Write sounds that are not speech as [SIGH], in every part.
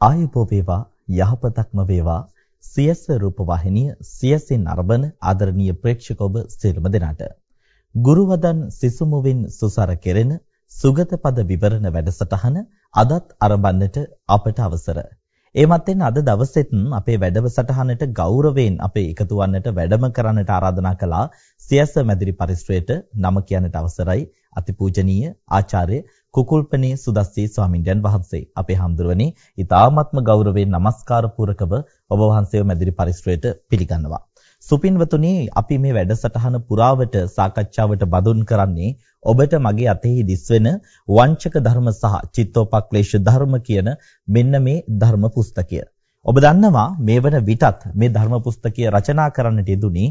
ආයුබෝ වේවා යහපතක්ම වේවා. සියස රූපවාහිනිය සියසින් අරබන ආදරණීය ප්‍රේක්ෂක ඔබ සියලුම දෙනාට. ගුරුවදන් සිසුමුවින් සුසර කෙරෙන සුගත පද විවරණ වැඩසටහන අදත් අරඹන්නට අපට අවසර. එමත් එන්න අද දවසෙත් අපේ වැඩසටහනට ගෞරවයෙන් අපේ එකතු වන්නට වැඩම කරන්නට ආරාධනා කළා සියස මැදිරි පරිශ්‍රයට නම කියන්නට අවසරයි. අතිපූජනීය ආචාර්ය කුකුල්පනේ සුදස්සී ස්වාමින්දයන් වහන්සේ අපේ හැඳුරුවනේ ඊ타ත්ම ගෞරවයෙන් নমස්කාර පූරකව ඔබ වහන්සේව මැදිරි පරිශ්‍රයට පිළිගන්නවා. සුපින්වතුනි අපි මේ වැඩසටහන පුරාවට සාකච්ඡාවට බඳුන් කරන්නේ ඔබට මගේ අතෙහි දිස්වෙන වංචක ධර්ම සහ චිත්තෝපක්ලේශ ධර්ම කියන මෙන්න මේ ධර්ම පුස්තකය. ඔබ දන්නවා මේ වන විටත් මේ ධර්ම පුස්තකය රචනා කරන්නට යෙදුනේ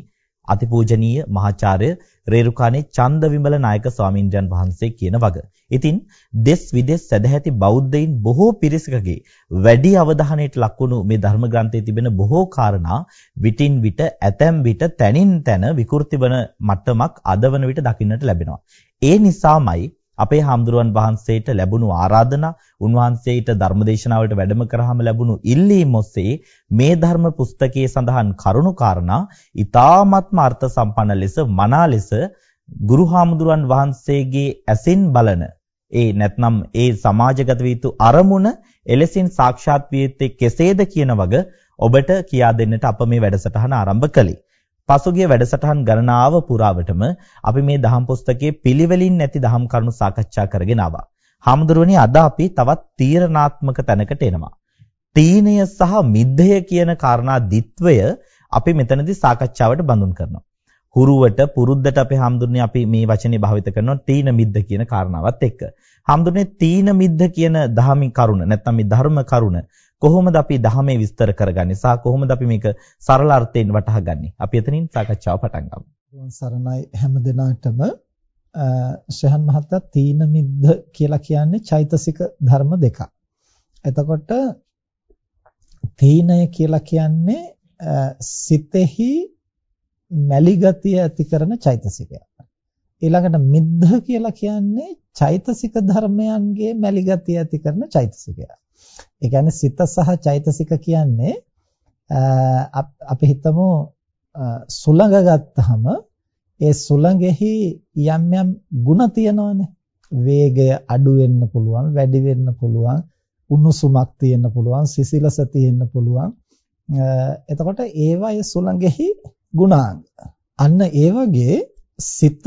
අතිපූජනීය මහාචාර්ය රේරුකාණේ චන්දවිමල නායක ස්වාමින්ද්‍රයන් වහන්සේ කියන වග. ඉතින් දෙස් විදෙස් සදැහැති බෞද්ධයින් බොහෝ පිරිසකගේ වැඩි අවධානයට ලක්වුණු මේ ධර්ම ග්‍රන්ථයේ තිබෙන බොහෝ කාරණා විටින් විට ඇතැම් විට තනින් තන විකෘති වන මට්ටමක් අදවන විට දකින්නට ලැබෙනවා. ඒ නිසාමයි අපේ හාමුදුරුවන් වහන්සේට ලැබුණු ආරාධනා උන්වහන්සේට ධර්මදේශනාවලට වැඩම කරාම ලැබුණු ඉල්ලීම් ඔස්සේ මේ ධර්ම පුස්තකයේ සඳහන් කරුණු කාරණා ඊ타ත්ම අර්ථ සම්පන්න ලෙස මනා ලෙස ගුරු හාමුදුරුවන් වහන්සේගේ ඇසින් බලන ඒ නැත්නම් ඒ සමාජගත වී යුතු අරමුණ එලෙසින් සාක්ෂාත් විය යුත්තේ කෙසේද කියන වග ඔබට කියා දෙන්නට අප මේ වැඩසටහන ආරම්භ කළේ. පසුගිය වැඩසටහන් ගණනාව පුරාවටම අපි මේ දහම් පුස්තකයේ පිළිවෙලින් නැති දහම් කරුණු සාකච්ඡා කරගෙන ආවා. හාමුදුරුවනි අද අපි තවත් තීරණාත්මක තැනකට එනවා. තීනය සහ මිද්දය කියන කාරණා දිත්වය අපි මෙතනදී සාකච්ඡාවට බඳුන් කරනවා. හුරුවට පුරුද්දට අපේ හාමුදුරනේ අපි මේ වචනේ භාවිත කරනවා තීන මිද්ද කියන කාරණාවත් එක්ක. හාමුදුරනේ තීන මිද්ද කියන දහමි කරුණ නැත්නම් මේ ධර්ම කරුණ කොහොමද අපි ධහමේ විස්තර කරගන්නේ සහ කොහොමද අපි මේක සරල අර්ථයෙන් වටහාගන්නේ අපි එතනින් සාකච්ඡාව පටන් ගමු. සරණයි හැම දිනාටම ශහන් මහත්තයා තීන මිද්ද කියලා කියන්නේ චෛතසික ධර්ම දෙකක්. එතකොට තීනය කියලා කියන්නේ සිතෙහි මැලි ගතිය ඇති කරන චෛතසිකයක්. ඊළඟට මිද්ද කියලා කියන්නේ චෛතසික ධර්මයන්ගේ මැලි ගතිය ඇති කරන චෛතසිකයක්. ඒ කියන්නේ සිත සහ චෛතසික කියන්නේ අපි හිතමු සුළඟ ගත්තාම ඒ සුළඟෙහි යම් යම් ಗುಣ තියෙනවානේ. වේගය අඩු වෙන්න පුළුවන්, වැඩි වෙන්න පුළුවන්, උණුසුමක් තියෙන්න පුළුවන්, සිසිලස තියෙන්න පුළුවන්. එතකොට ඒවා ඒ සුළඟෙහි ගුණාංග. අන්න ඒ වගේ සිත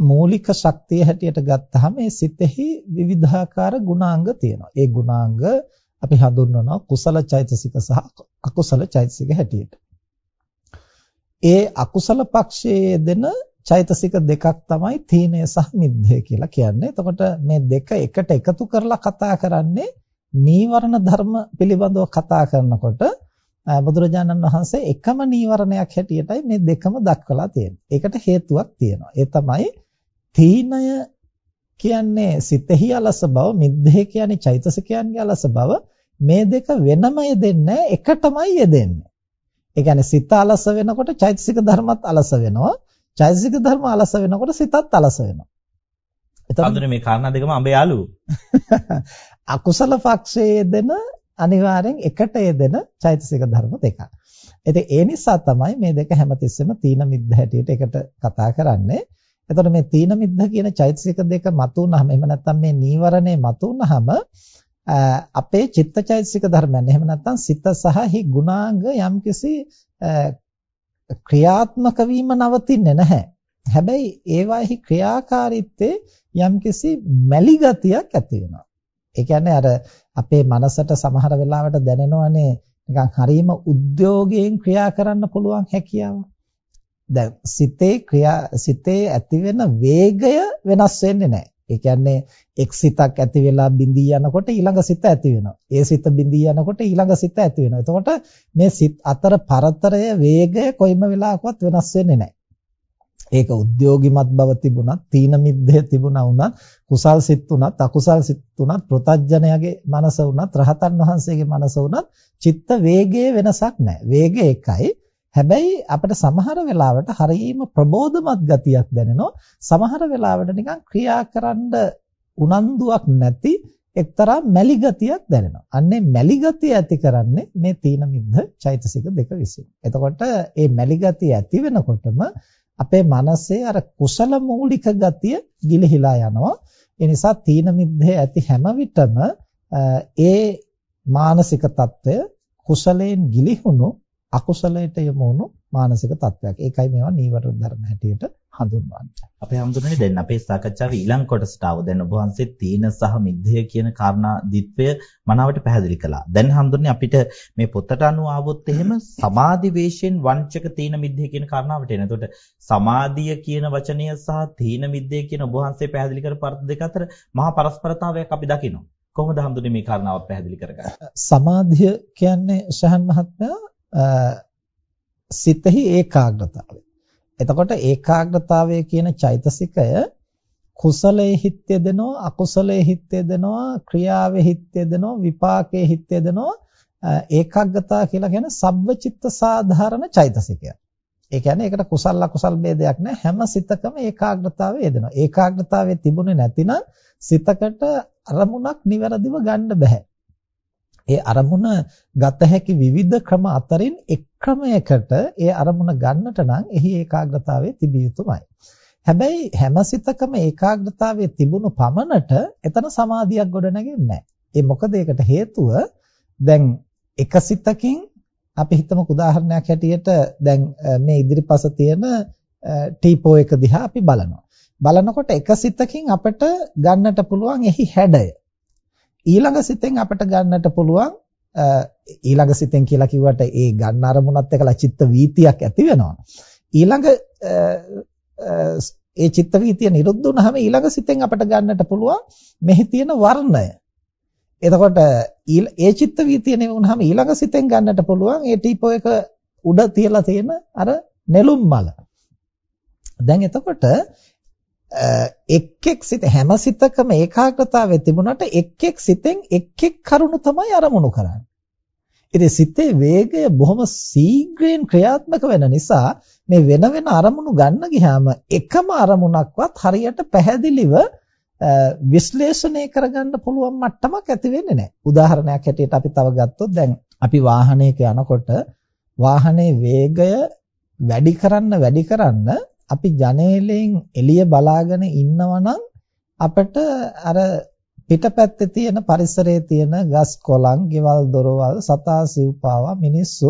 මූලික ශක්තිය හැටියට ගත්තාම ඒ සිතෙහි විවිධාකාර ගුණාංග තියෙනවා. ඒ ගුණාංග අපි හඳුන්වනවා කුසල චෛතසික සහ අකුසල චෛතසික හැටියට. ඒ අකුසල පක්ෂයේ දෙන චෛතසික දෙකක් තමයි තීනය සහ මිද්දය කියලා කියන්නේ. එතකොට මේ දෙක එකට එකතු කරලා කතා කරන්නේ නීවරණ ධර්ම පිළිබඳව කතා කරනකොට බුදුරජාණන් වහන්සේ එකම නීවරණයක් හැටියටයි මේ දෙකම දක්වලා තියෙන්නේ. ඒකට හේතුවක් තියෙනවා. ඒ තමයි තීනය කියන්නේ සිතෙහි අලස බව, මිද්දේ කියන්නේ චෛතසිකයන්ගේ අලස බව. මේ දෙක වෙනම යෙදෙන්නේ එකටමයි යෙදෙන්නේ. ඒ කියන්නේ සිත අලස වෙනකොට චෛතසික ධර්මත් අලස වෙනවා. චෛතසික ධර්ම අලස වෙනකොට සිතත් අලස වෙනවා. එතකොට මේ කාරණා දෙකම අඹ යාළු. [LAUGHS] අකුසල පක්ෂයේ යෙදෙන අනිවාර්යෙන් එකට යෙදෙන චෛතසික ධර්ම දෙකක්. ඉතින් ඒ නිසා තමයි මේ දෙක හැමතිස්සෙම තීන මිද්ද හැටියට එකට කතා කරන්නේ. එතකොට මේ තීන මිද්ද කියන චෛතසික දෙක මතුනහම එහෙම නැත්නම් මේ නීවරණේ මතුනහම අපේ චිත්තචෛතසික ධර්මයන් එහෙම නැත්නම් සිත සහ හි ගුණාංග යම්කිසි ක්‍රියාත්මක වීම නවතින්නේ නැහැ. හැබැයි ඒවාෙහි ක්‍රියාකාරීත්වයේ යම්කිසි මැලි ගතියක් ඇති වෙනවා. ඒ කියන්නේ අර අපේ මනසට සමහර වෙලාවට දැනෙනවනේ නිකන් හරීම උද්‍යෝගයෙන් ක්‍රියා කරන්න පුළුවන් හැකියාව. දැන් සිතේ ක්‍රියා සිතේ ඇතිවෙන වේගය වෙනස් වෙන්නේ නැහැ. ඒ කියන්නේ එක් සිතක් ඇති වෙලා බිඳී යනකොට ඊළඟ සිත ඇති වෙනවා. ඒ සිත බිඳී යනකොට ඊළඟ සිත ඇති වෙනවා. එතකොට මේ සිත් අතර පරතරය වේගය කොයිම වෙලාවකවත් වෙනස් වෙන්නේ නැහැ. ඒක උද්‍යෝගිමත් බව තිබුණත්, තීන මිද්දේ තිබුණා වුණත්, කුසල් සිත් උනත්, අකුසල් සිත් උනත්, ප්‍රතඥයාගේ මනස උනත්, රහතන් වහන්සේගේ මනස උනත් චිත්ත වේගයේ වෙනසක් නැහැ. වේගය එකයි. හැබැයි අපිට සමහර වෙලාවට හරීම ප්‍රබෝධමත් ගතියක් දැනෙනවා. සමහර වෙලාවට නිකන් ක්‍රියාකරන උනන්දුවක් නැති එක්තරා මැලි ගතියක් දැනෙනවා. අන්නේ මැලි ගතිය ඇති කරන්නේ මේ තීන මිද්ධ චෛතසික දෙක විසින්. එතකොට මේ මැලි ගතිය ඇති වෙනකොටම අපේ මනසේ අර කුසල මූලික ගතිය ගිලිහිලා යනවා. ඒ නිසා තීන මිද්ධේ ඇති හැම විටම ඒ මානසික తত্ত্বය කුසලයෙන් ගිලිහුණු අකුසලයට යමුණු මානසික තත්වයක්. ඒකයි මේවා නීවරණ ධර්ම හැටියට හඳුන්වන්නේ. අපේ හඳුනන්නේ දැන් අපේ සාකච්ඡාවේ ඊළඟ කොටසට ආව. දැන් ඔබ වහන්සේ තීන සහ මිද්දය කියන කාරණා දිත්වය මනාවට පැහැදිලි කළා. දැන් හඳුනන්නේ අපිට මේ පොතට අනුව ආවොත් එහෙම සමාධි වේශයෙන් වංචක තීන මිද්දය කියන කාරණාවට එන. එතකොට සමාධිය කියන වචනය සහ තීන මිද්දය කියන ඔබ වහන්සේ පැහැදිලි කරපු අර්ථ දෙක අතර මහා පරස්පරතාවයක් අපි දකිනවා. කොහොමද හඳුනන්නේ මේ කාරණාව පැහැදිලි කරගන්නේ? සමාධිය කියන්නේ ශහන් මහත්මයා සිතෙහි ඒකාග්‍රතාවය. එතකොට ඒකාග්‍රතාවය කියන චෛතසිකය කුසලයේ හිත් යදෙනවා අකුසලයේ හිත් යදෙනවා ක්‍රියාවේ හිත් යදෙනවා විපාකයේ හිත් යදෙනවා ඒකාග්‍රතාව කියලා කියන්නේ සබ්වචිත්ත සාධාරණ චෛතසිකය. ඒ කියන්නේ ඒකට කුසල අකුසල් ભેදයක් නැහැ හැම සිතකම ඒකාග්‍රතාවය යෙදෙනවා. ඒකාග්‍රතාවයේ තිබුණේ නැතිනම් සිතකට අරමුණක් નિවරදිව ගන්න බෑ. ඒ අරමුණ ගත හැකි විවිධ ක්‍රම අතරින් එක් ක්‍රමයකට ඒ අරමුණ ගන්නට නම් එහි ඒකාග්‍රතාවය තිබිය යුතුමයි. හැබැයි හැම සිතකම ඒකාග්‍රතාවයේ තිබුණු පමණට එතන සමාධියක් ගොඩනගෙන්නේ නැහැ. ඒ මොකද ඒකට හේතුව දැන් එක සිතකින් අපි හිතමුකෝ උදාහරණයක් හැටියට දැන් මේ ඉදිරිපස තියෙන ටීපෝ එක දිහා අපි බලනවා. බලනකොට එක සිතකින් අපිට ගන්නට පුළුවන් එහි හැඩය. ඊළඟ සිතෙන් අපිට ගන්නට පුළුවන් ඊළඟ සිතෙන් කියලා කිව්වට ඒ ගන්න අරමුණත් එක්කලා චිත්ත වීතියක් ඇති වෙනවා. ඊළඟ ඒ චිත්ත වීතිය නිරුද්ධ වුනහම ඊළඟ සිතෙන් අපිට ගන්නට පුළුවන් මෙහි තියෙන වර්ණය. එතකොට ඒ චිත්ත වීතිය නෙවුනහම ඊළඟ සිතෙන් ගන්නට පුළුවන් ඒ ටීපෝ එක උඩ තියලා තියෙන අර නෙළුම් මල. දැන් එතකොට එක් එක් සිත හැම සිතකම ඒකාග්‍රතාවය තිබුණාට එක් එක් සිතෙන් එක් එක් කරුණු තමයි අරමුණු කරන්නේ. ඉතින් සිතේ වේගය බොහොම ශීඝ්‍රයෙන් ක්‍රියාත්මක වෙන නිසා මේ වෙන වෙන අරමුණු ගන්න ගියාම එකම අරමුණක්වත් හරියට පැහැදිලිව විශ්ලේෂණය කරගන්න පුළුවන් මට්ටමක් ඇති වෙන්නේ නැහැ. උදාහරණයක් හැටියට අපි තව ගත්තොත් දැන් අපි වාහනයක යනකොට වාහනේ වේගය වැඩි කරන්න වැඩි කරන්න අපි ජනේලෙන් එළිය බලාගෙන ඉන්නවනම් අපිට අර පිටපැත්තේ තියෙන පරිසරයේ තියෙන ගස් කොළන්, ගෙවල් දොරවල්, සතා සිව්පාවා මිනිස්සු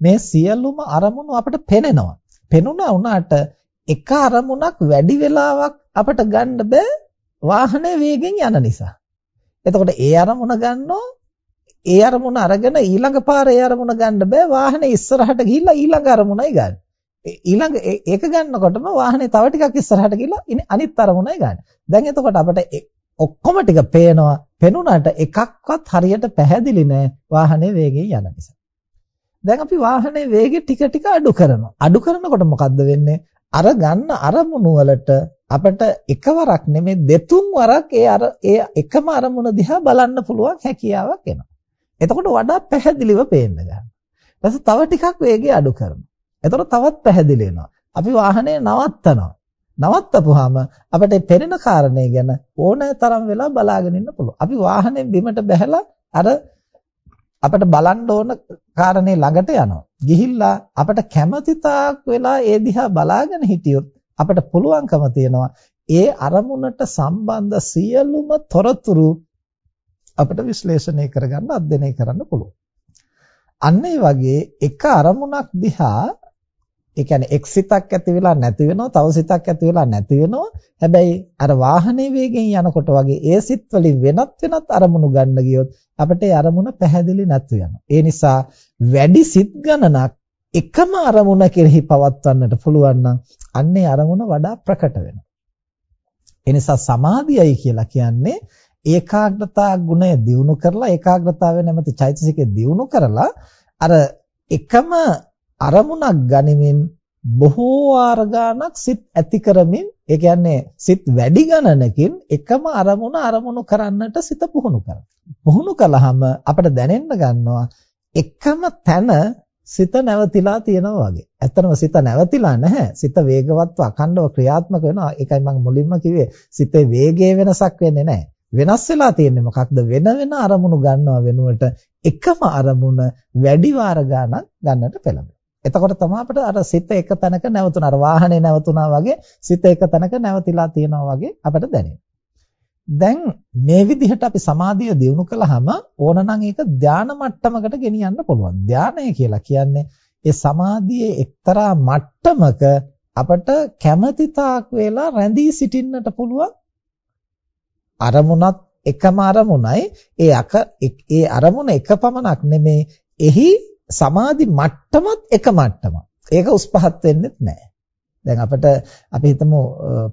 මේ සියලුම අරමුණු අපිට පෙනෙනවා. පෙනුණා වුණාට එක අරමුණක් වැඩි වෙලාවක් අපිට ගන්න බෑ වාහනේ වේගෙන් යන නිසා. එතකොට ඒ අරමුණ ගන්නෝ ඒ අරමුණ අරගෙන ඊළඟ පාරේ අරමුණ ගන්න බෑ වාහනේ ඉස්සරහට ගිහිල්ලා ඊළඟ අරමුණයි ගන්න. ඊළඟ ඒක ගන්නකොටම වාහනේ තව ටිකක් ඉස්සරහට ගිහලා අනිත් අරමුණයි ගන්න. දැන් එතකොට අපිට ඔක්කොම ටික පේනවා. පෙනුනට එකක්වත් හරියට පැහැදිලි නෑ වාහනේ වේගයෙන් යන නිසා. දැන් අපි වාහනේ වේගය ටික ටික අඩු කරනවා. අඩු කරනකොට මොකද්ද වෙන්නේ? අර ගන්න අරමුණු වලට අපිට එකවරක් නෙමෙයි දෙතුන් වරක් ඒ අර ඒ එකම අරමුණ දිහා බලන්න පුළුවන් හැකියාවක් එනවා. එතකොට වඩා පැහැදිලිව පේන්න ගන්නවා. ඊපස්සේ තව ටිකක් වේගය අඩු කරනවා. එතකොට තවත් පැහැදිලි වෙනවා. අපි වාහනේ නවත්තනවා. නවත්තපුවාම අපිට පෙනෙන කාරණේ ගැන ඕනෑ තරම් වෙලා බලාගෙන ඉන්න පුළුවන්. අපි වාහනේ බිමට බැහැලා අර අපිට බලන්න ඕන කාරණේ ළඟට යනවා. ගිහිල්ලා අපිට කැමති තාක් වෙලා ඒ දිහා බලාගෙන හිටියොත් අපිට පුළුවන්කම තියෙනවා ඒ අරමුණට සම්බන්ධ සියලුම තොරතුරු අපිට විශ්ලේෂණය කරගන්න අධ්‍යයනය කරන්න පුළුවන්. අන්න ඒ වගේ එක අරමුණක් දිහා ඒ කියන්නේ එක් සිතක් ඇති වෙලා නැති වෙනවා තව සිතක් ඇති වෙලා නැති වෙනවා. හැබැයි අර වාහනේ වේගෙන් යනකොට වගේ ඒ සිත් වලින් වෙනත් වෙනත් අරමුණු ගන්න ගියොත් අපිට ඒ අරමුණ පැහැදිලි නැතු වෙනවා ඒ නිසා වැඩි සිත් ගණනක් එකම අරමුණ කෙරෙහි පවත්වන්නට පුළුවන් නම් අන්නේ අරමුණ වඩා ප්‍රකට වෙනවා. ඒ නිසා සමාධියයි කියලා කියන්නේ ඒකාග්‍රතා ගුණය දියුණු කරලා ඒකාග්‍රතාවය නැමැති චෛතසිකය දියුණු කරලා අර එකම අරමුණක් ගනිමින් බොහෝ වාර ගණක් සිත් ඇති කරමින් ඒ කියන්නේ සිත් වැඩි ගණනකින් එකම අරමුණ අරමුණු කරන්නට සිත පුහුණු කරනවා. පුහුණු කළාම අපිට දැනෙන්න ගන්නවා එකම තැන සිත නැවතිලා තියෙනවා වගේ. ඇත්තටම සිත නැවතිලා නැහැ. සිත වේගවත්ව අඛණ්ඩව ක්‍රියාත්මක වෙනවා. ඒකයි මම මුලින්ම කිව්වේ සිතේ වේගයේ වෙනසක් වෙන්නේ නැහැ. වෙනස් වෙලා තියෙන්නේ මොකක්ද වෙන වෙන අරමුණු ගන්නවා වෙනුවට එකම අරමුණ වැඩි වාර ගණන් ගන්නට පෙළඹෙනවා. එතකොට තමයි අපිට අර සිත එක තැනක නැවතුණා. අර වාහනේ නැවතුණා වගේ සිත එක තැනක නැවතිලා තියෙනවා වගේ අපිට දැනෙනවා. දැන් මේ විදිහට අපි සමාධිය දියුණු කළාම ඕනනම් ඒක ධානා මට්ටමකට ගෙනියන්න පුළුවන්. ධානය කියලා කියන්නේ ඒ සමාධියේ එක්තරා මට්ටමක අපට කැමැති තාක් වේලා රැඳී සිටින්නට පුළුවන් අරමුණත් එකම අරමුණයි ඒ අක ඒ අරමුණ එක පමණක් නෙමේ එහි සමාධි මට්ටමත් එක මට්ටමක්. ඒක උස් පහත් වෙන්නේ නැහැ දැන් අපිට අපි හිතමු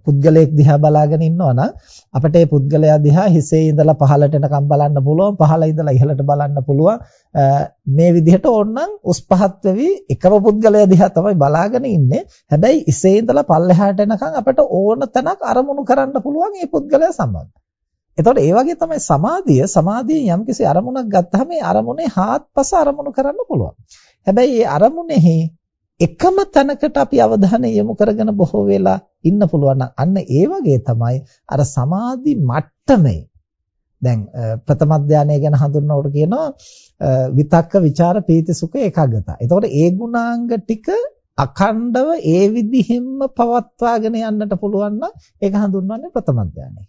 පුද්ගලයෙක් දිහා බලාගෙන ඉන්නවා නම් අපිට ඒ පුද්ගලයා දිහා හිසේ ඉඳලා පහළට එනකම් බලන්න පුළුවන් පහළ ඉඳලා ඉහළට බලන්න පුළුවන්. මේ විදිහට ඕනනම් උස් පහත් වෙවි. එකම පුද්ගලයා දිහා තමයි බලාගෙන ඉන්නේ. හැබැයි ඉසේ ඉඳලා පල්ලෙහාට එනකම් අපිට ඕන තැනක් අරමුණු කරන්න පුළුවන් මේ පුද්ගලයා සම්බන්ධ. එතකොට ඒ වගේ තමයි සමාධිය සමාධියෙන් යම්කිසි අරමුණක් ගත්තාම ඒ අරමුණේ හාත්පස අරමුණු කරන්න පුළුවන්. හැබැයි ඒ අරමුණෙහි එකම තැනකට අපි අවධානය යොමු කරගෙන බොහෝ වෙලා ඉන්න පුළුවන් අන්න ඒ වගේ තමයි අර සමාධි මට්ටමේ දැන් ප්‍රථම ධානය ගැන හඳුන්වනකොට කියනවා විතක්ක ਵਿਚාර පීති සුඛ ඒකාග්‍රතාව. එතකොට ඒ ගුණාංග ටික අඛණ්ඩව ඒ විදිහින්ම පවත්වාගෙන යන්නට පුළුවන් නම් ඒක හඳුන්වන්නේ ප්‍රථම ධානය.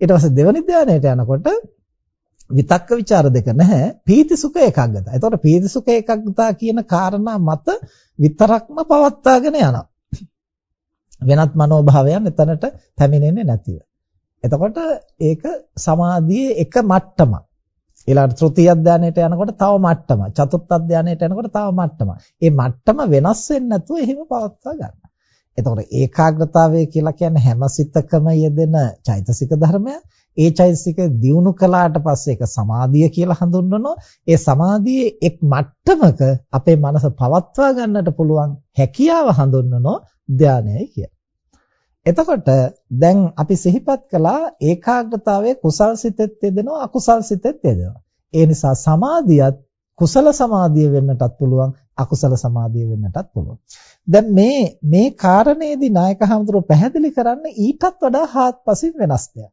ඊට පස්සේ දෙවනි ධානයට යනකොට විතක්ක ਵਿਚාර දෙක නැහැ පීති සුඛ ඒකාග්‍රතාව. එතකොට පීති සුඛ ඒකාග්‍රතාව කියන කාරණා මත විතරක්ම පවත්වාගෙන යනවා. වෙනත් මනෝභාවයන් එතනට පැමිණෙන්නේ නැතිව. එතකොට ඒක සමාධියේ එක මට්ටමක්. ඊළඟ තෘතීය ධානයට යනකොට තව මට්ටමක්. චතුර්ථ ධානයට යනකොට තව මට්ටමක්. මේ මට්ටම වෙනස් වෙන්නේ නැතුව එහෙම පවත්වා ගන්න. එතකොට ඒකාග්‍රතාවය කියලා කියන්නේ හැම සිතකම යෙදෙන චෛතසික ධර්මයක්. ඒ චෛතසික දියුණු කළාට පස්සේ ඒක සමාධිය කියලා හඳුන්වනවා. ඒ සමාධියේ එක් මට්ටමක අපේ මනස පවත්වා ගන්නට පුළුවන් හැකියාව හඳුන්වනවා ධානයයි කියලා. එතකොට දැන් අපි සිහිපත් කළා ඒකාග්‍රතාවයේ කුසල් සිතෙත් යෙදෙනවා අකුසල් සිතෙත් යෙදෙනවා. ඒ නිසා සමාධියත් කුසල සමාධිය වෙන්නටත් පුළුවන් අකුසල සමාධිය වෙන්නටත් පුළුවන්. දැන් මේ මේ කාරණේදී නායක හඳුරෝ පැහැදිලි කරන්නේ ඊටත් වඩා හාත්පසින් වෙනස් දෙයක්.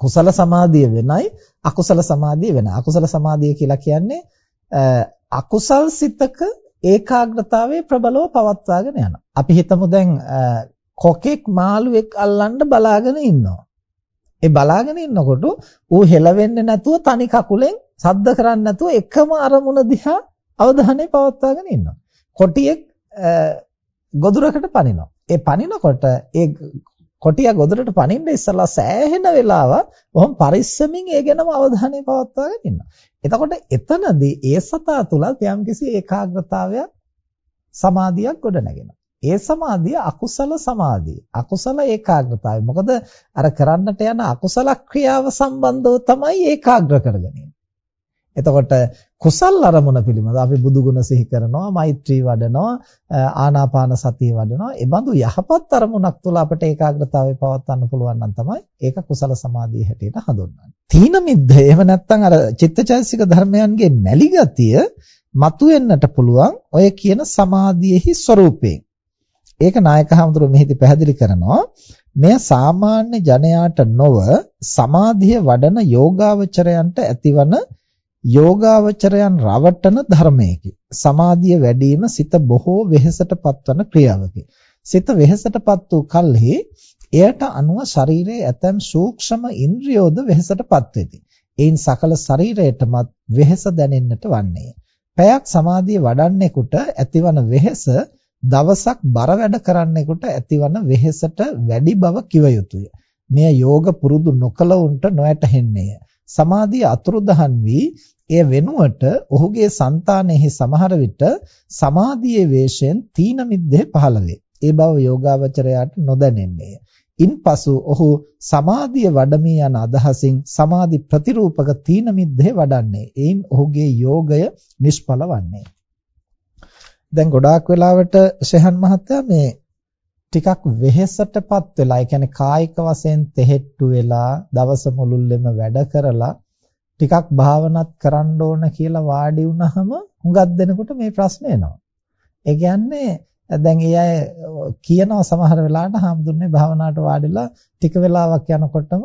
කුසල සමාධිය වෙනයි අකුසල සමාධිය වෙනයි. අකුසල සමාධිය කියලා කියන්නේ අකුසල් සිතක ඒකාග්‍රතාවයේ ප්‍රබලව පවත්වාගෙන යනවා. අපි හිතමු දැන් කොකෙක් මාළුවෙක් අල්ලන්න බලාගෙන ඉන්නවා. ඒ බලාගෙන ඉන්නකොට ඌ හෙලවෙන්නේ නැතුව තනි කකුලෙන් සද්ද කරන්නේ නැතුව එකම අරමුණ දිහා අවධානය පවත්වාගෙන ඉන්නවා. කොටියෙක් ගොදුරකට පනිනවා. ඒ පනිනකොට ඒ කොටියා ගොදුරට පනින්න ඉස්සලා සෑහෙන වෙලාවක් බොහොම පරිස්සමින් ඒ ගැනම අවධානය පවත්වාගෙන ඉන්නවා. එතකොට එතනදී ඒ සතා තුල යම්කිසි ඒකාග්‍රතාවයක් සමාධියක් ගොඩනගෙනවා. ඒ සමාධිය අකුසල සමාධිය. අකුසල ඒකාග්‍රතාවය. මොකද අර කරන්නට යන අකුසල ක්‍රියාව සම්බන්ධව තමයි ඒකාග්‍ර කරගන්නේ. එතකොට කුසල් අරමුණ පිළිබඳ අපි බුදු ගුණ සිහි කරනවා, මෛත්‍රී වඩනවා, ආනාපාන සතිය වඩනවා. ඒ බඳු යහපත් අරමුණක් තුළ අපට ඒකාග්‍රතාවය පවත්වන්න පුළුවන් නම් තමයි ඒක කුසල සමාධිය හැටියට හඳුන්වන්නේ. තීන මිද්ද එහෙම නැත්නම් අර චිත්තචෛතසික ධර්මයන්ගේ මැලි ගතිය මතුවෙන්නට පුළුවන් ඔය කියන සමාධියේහි ස්වરૂපයෙන්. ඒක නායක හඳුරු මෙහිදී පැහැදිලි කරනවා. මෙය සාමාන්‍ය ජනයාට නොව සමාධිය වඩන යෝගාවචරයන්ට ඇතිවන යෝගාවචරයන් රවටන ධර්මයකි. සමාධිය වැඩිම සිත බොහෝ වෙහෙසට පත්වන ක්‍රියාවකි. සිත වෙහෙසටපත් වූ කල්හි එයට අනුව ශරීරයේ ඇතැම් සූක්ෂම ඉන්ද්‍රියෝද වෙහෙසටපත් වෙති. එයින් සකල ශරීරයටමත් වෙහෙස දැනෙන්නට වන්නේය. පැයක් සමාධිය වඩන්නෙකුට ඇතිවන වෙහෙස දවසක් බර වැඩ කරන්නෙකුට ඇතිවන වෙහෙසට වැඩි බව කිව යුතුය. මෙය යෝග පුරුදු නොකලවුන්ට නොඇතහෙන්නේය. සමාධිය අතුරුදහන් වී එය වෙනුවට ඔහුගේ సంతානෙහි සමහර විට සමාධියේ වේශයෙන් තීන මිද්දේ පහළ වේ. ඒ බව යෝගාවචරයාට නොදැනෙන්නේය. ඉන්පසු ඔහු සමාධිය වඩමී යන අදහසින් සමාධි ප්‍රතිරූපක තීන මිද්දේ වඩන්නේ. එයින් ඔහුගේ යෝගය නිෂ්ඵල වන්නේ. දැන් ගොඩාක් වෙලාවට ශහන් මහත්තයා මේ ටිකක් වෙහෙසටපත් වෙලා, ඒ කියන්නේ කායික වශයෙන් තෙහෙට්ටු වෙලා, දවස මුළුල්ලෙම වැඩ කරලා ටිකක් භාවනාත් කරන්න ඕන කියලා වාඩි වුණාම හුඟක් දෙනකොට මේ ප්‍රශ්නේ එනවා. ඒ කියන්නේ දැන් ඒ අය කියනවා සමහර වෙලාවට හාමුදුරනේ භාවනාවට වාඩිලා ටික වෙලාවක් යනකොටම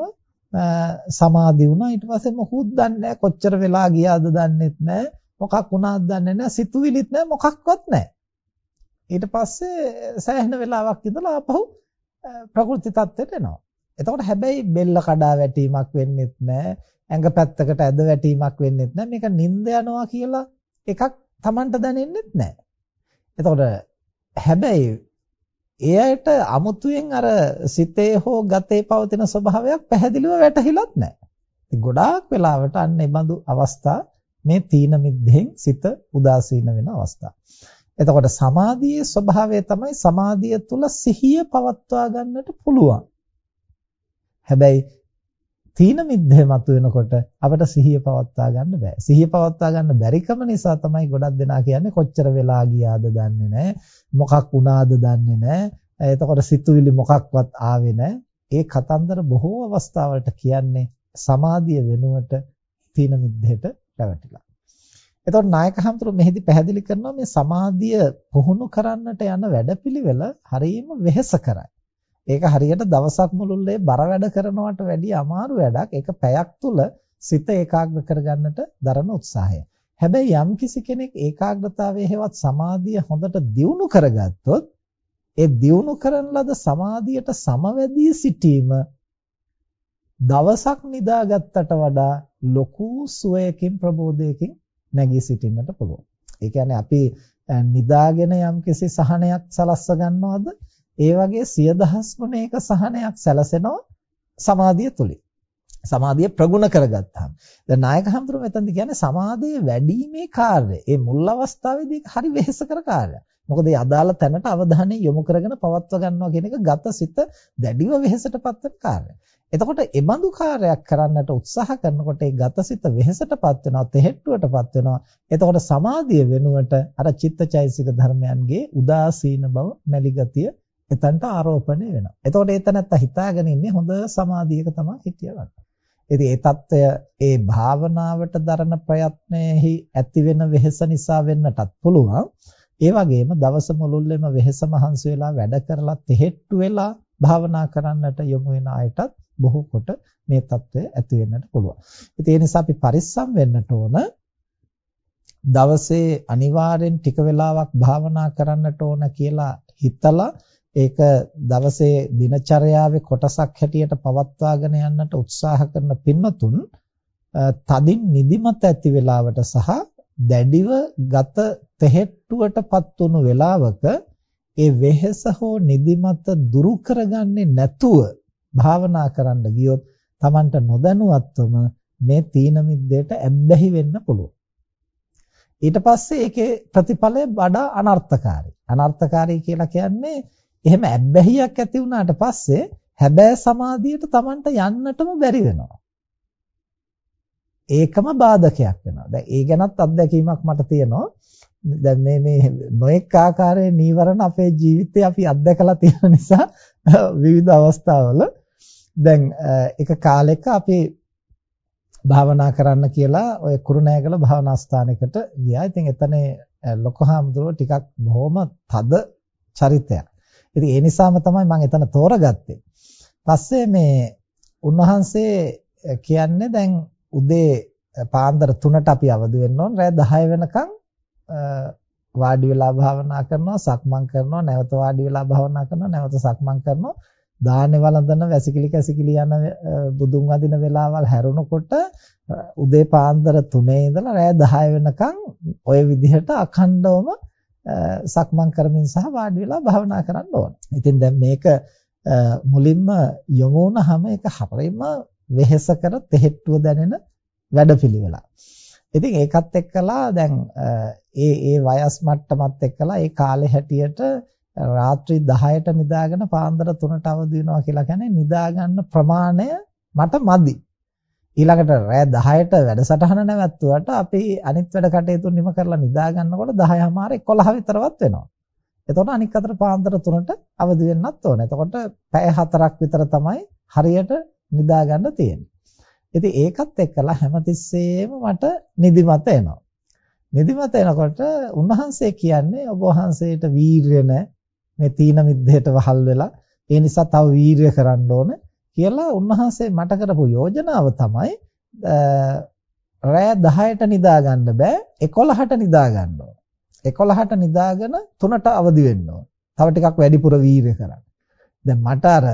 සමාධි වුණා. ඊට පස්සේ මොකුත් දන්නේ නැහැ. කොච්චර වෙලා ගියාද දන්නෙත් නැහැ. මොකක් වුණාද දන්නේ නැහැ. සිතුවිලිත් නැහැ. මොකක්වත් නැහැ. ඊට පස්සේ සෑහෙන වෙලාවක් ඉඳලා ආපහු ප්‍රകൃති තත්ත්වයට එනවා. එතකොට හැබැයි බෙල්ල කඩා වැටීමක් වෙන්නෙත් නැහැ. ඇඟ පැත්තකට ඇද වැටීමක් වෙන්නෙත් නැහැ. මේක නිින්ද යනවා කියලා එකක් Tamanට දැනෙන්නෙත් නැහැ. එතකොට හැබැයි ඒ අයට අමුතුවෙන් අර සිතේ හෝ ගතේ පවතින ස්වභාවයක් පැහැදිලිව වැටහිලත් නැහැ. ඉතින් ගොඩාක් වෙලාවට අන්න ඒ බඳු අවස්ථා මේ තීන මිද්දෙන් සිත උදාසීන වෙන අවස්ථා. එතකොට සමාධියේ ස්වභාවය තමයි සමාධිය තුල සිහිය පවත්වා ගන්නට පුළුවන්. හැබැයි තීන මිද්දේ මතුවෙනකොට අපිට සිහිය පවත්වා ගන්න බෑ. සිහිය පවත්වා ගන්න බැරිකම නිසා තමයි ගොඩක් දෙනා කියන්නේ කොච්චර වෙලා ගියාද දන්නේ නැහැ. මොකක් වුණාද දන්නේ නැහැ. එතකොට සිතුවිලි මොකක්වත් ආවේ නැහැ. ඒ කතන්දර බොහෝ අවස්ථාවලට කියන්නේ සමාධිය වෙනුවට තීන මිද්දේට රැවටිලා. එතකොට නායක හඳුරු මෙහිදී පැහැදිලි කරනවා මේ සමාධිය පුහුණු කරන්නට යන වැඩපිළිවෙල හරියම වෙහෙස කරයි. ඒක හරියට දවසක් මුළුල්ලේ බර වැඩ කරනවට වැඩිය අමාරු වැඩක්. ඒක පැයක් තුල සිත ඒකාග්‍ර කරගන්නට දරන උත්සාහය. හැබැයි යම් කිසි කෙනෙක් ඒකාග්‍රතාවයේ හේවත් සමාධිය හොඳට දියුණු කරගත්තොත් ඒ දියුණු කරන ලද සමාධියට සමවැදී සිටීම දවසක් නිදාගත්තට වඩා ලොකු සුවයකින් ප්‍රබෝධයකින් නැගී සිටින්නට පුළුවන්. ඒ කියන්නේ අපි නිදාගෙන යම්කිසි සහනයක් සලස්ස ගන්නවද? ඒ වගේ සිය දහස් ගුණයක සහනයක් සැලසෙනවා සමාධිය තුලින්. සමාධිය ප්‍රගුණ කරගත්තාම. දැන් නායක හඳුරු මෙතනදි කියන්නේ සමාධිය වැඩිීමේ කාර්යය. ඒ මුල් අවස්ථාවේදී හරි වෙහෙසකර කාර්යයක්. මොකද මේ අදාළ තැනට අවධානය යොමු කරගෙන පවත්වා ගන්නවා කියන එක ගත සිත දැඩිව වෙහෙසටපත් වෙන කාර්යයක්. එතකොට ඒ බඳු කාර්යයක් කරන්නට උත්සාහ කරනකොට ඒ ගතසිත වෙහෙසටපත් වෙනවා තෙහෙට්ටුවටපත් වෙනවා එතකොට සමාධිය වෙනුවට අර චිත්තචෛසික ධර්මයන්ගේ උදාසීන බව මැලි ගතිය එතනට ආරෝපණය වෙනවා. එතකොට එතනත් හිතාගෙන ඉන්නේ හොඳ සමාධියක තමයි හිටියවන්න. ඉතින් ඒ తত্ত্বය ඒ භාවනාවට දරන ප්‍රයත්නයේහි ඇති වෙන වෙහෙස නිසා වෙන්නටත් පුළුවන්. ඒ වගේම දවස මුළුල්ලේම වෙහෙස මහන්සි වෙලා වැඩ කරලා තෙහෙට්ටු වෙලා භාවනා කරන්නට යොමු වෙන අයටත් බොහෝ කොට මේ తত্ত্বය ඇති වෙන්නට පුළුවන්. ඉතින් ඒ නිසා අපි පරිස්සම් වෙන්නට ඕන දවසේ අනිවාර්යෙන් ටික වෙලාවක් භාවනා කරන්නට ඕන කියලා හිතලා ඒක දවසේ දිනචර්යාවේ කොටසක් හැටියට පවත්වාගෙන යන්නට උත්සාහ කරන පින්වතුන් තදින් නිදිමත ඇති වෙලාවට සහ දැඩිව ගත තෙහෙට්ටුවටපත් වුණු වෙලාවක ඒ වෙහෙස හෝ නිදිමත දුරු කරගන්නේ නැතුව භාවනා කරන්න ගියොත් Tamanට නොදැනුවත්වම මේ තීන මිද්දේට ඇබ්බැහි වෙන්න පුළුවන්. ඊට පස්සේ ඒකේ ප්‍රතිඵලය වඩා අනර්ථකාරී. අනර්ථකාරී කියලා කියන්නේ එහෙම ඇබ්බැහියක් ඇති වුණාට පස්සේ හැබෑ සමාධියට Tamanට යන්නටම බැරි වෙනවා. ඒකම බාධකයක් වෙනවා. දැන් ඒ ගැනත් අත්දැකීමක් මට තියෙනවා. දැන් මේ මේ නොඑක ආකාරයේ නීවරණ අපේ ජීවිතේ අපි අත්දැකලා තියෙන නිසා විවිධ අවස්ථාවල දැන් එක කාලෙක අපි භාවනා කරන්න කියලා ඔය කුරුණෑගල භාවනා ස්ථානයකට ගියා. ඉතින් එතන ලොකු හාමුදුරුවෝ ටිකක් බොහොම තද චරිතයක්. ඉතින් ඒ නිසාම තමයි මම එතන තෝරගත්තේ. පස්සේ මේ උන්වහන්සේ කියන්නේ දැන් උදේ පාන්දර 3ට අපි අවදි වෙන්න ඕන. රෑ 10 වෙනකන් වාඩි වෙලා භාවනා කරනවා, සක්මන් කරනවා, නැවත වාඩි වෙලා භාවනා කරනවා, නැවත සක්මන් කරනවා. දාන්නේ වළඳන වැසිකිලි කැසිකිලි යන බුදුන් වදින වෙලාවල් හැරුණකොට උදේ පාන්දර 3 ඉඳලා රෑ 10 වෙනකන් ওই විදිහට අඛණ්ඩවම සක්මන් කරමින් සහ වාඩි වෙලා භාවනා කරන්න ඕන. ඉතින් දැන් මේක මුලින්ම යොමු වුණාම ඒක හරියම වෙහෙස කර තෙහෙට්ටුව දැනෙන වැඩපිළිවෙලක්. ඉතින් ඒකත් එක්කලා දැන් ඒ ඒ වයස් මට්ටමත් එක්කලා ඒ කාලේ හැටියට රාත්‍රී 10ට නිදාගෙන පාන්දර 3ට අවදි වෙනවා කියලා කියන්නේ නිදා ගන්න ප්‍රමාණය මට මදි. ඊළඟට රෑ 10ට වැඩසටහන නැවැත්තුවට අපි අනිත් වැඩ කටයුතු නිම කරලා නිදා ගන්නකොට 10:00මාර 11 විතරවත් වෙනවා. එතකොට අනික් අතට පාන්දර 3ට අවදි වෙන්නත් ඕන. එතකොට පැය 4ක් විතර තමයි හරියට නිදා ගන්න තියෙන්නේ. ඉතින් ඒකත් එක්කලා හැමතිස්සෙම මට නිදිමත එනවා. නිදිමත එනකොට උන්වහන්සේ කියන්නේ ඔබ වහන්සේට වීරිය නැහැ මේ තීන මිද්දේට වහල් වෙලා ඒ නිසා තව වීරිය කරන්න ඕන. කියලා උන්වහන්සේ මට කරපු යෝජනාව තමයි රෑ 10ට නිදා ගන්න බෑ 11ට නිදා ගන්න ඕන. 11ට නිදාගෙන 3ට අවදි වෙන්න ඕන. තව ටිකක් වැඩිපුර වීර්ය කරන්න. දැන් මට අර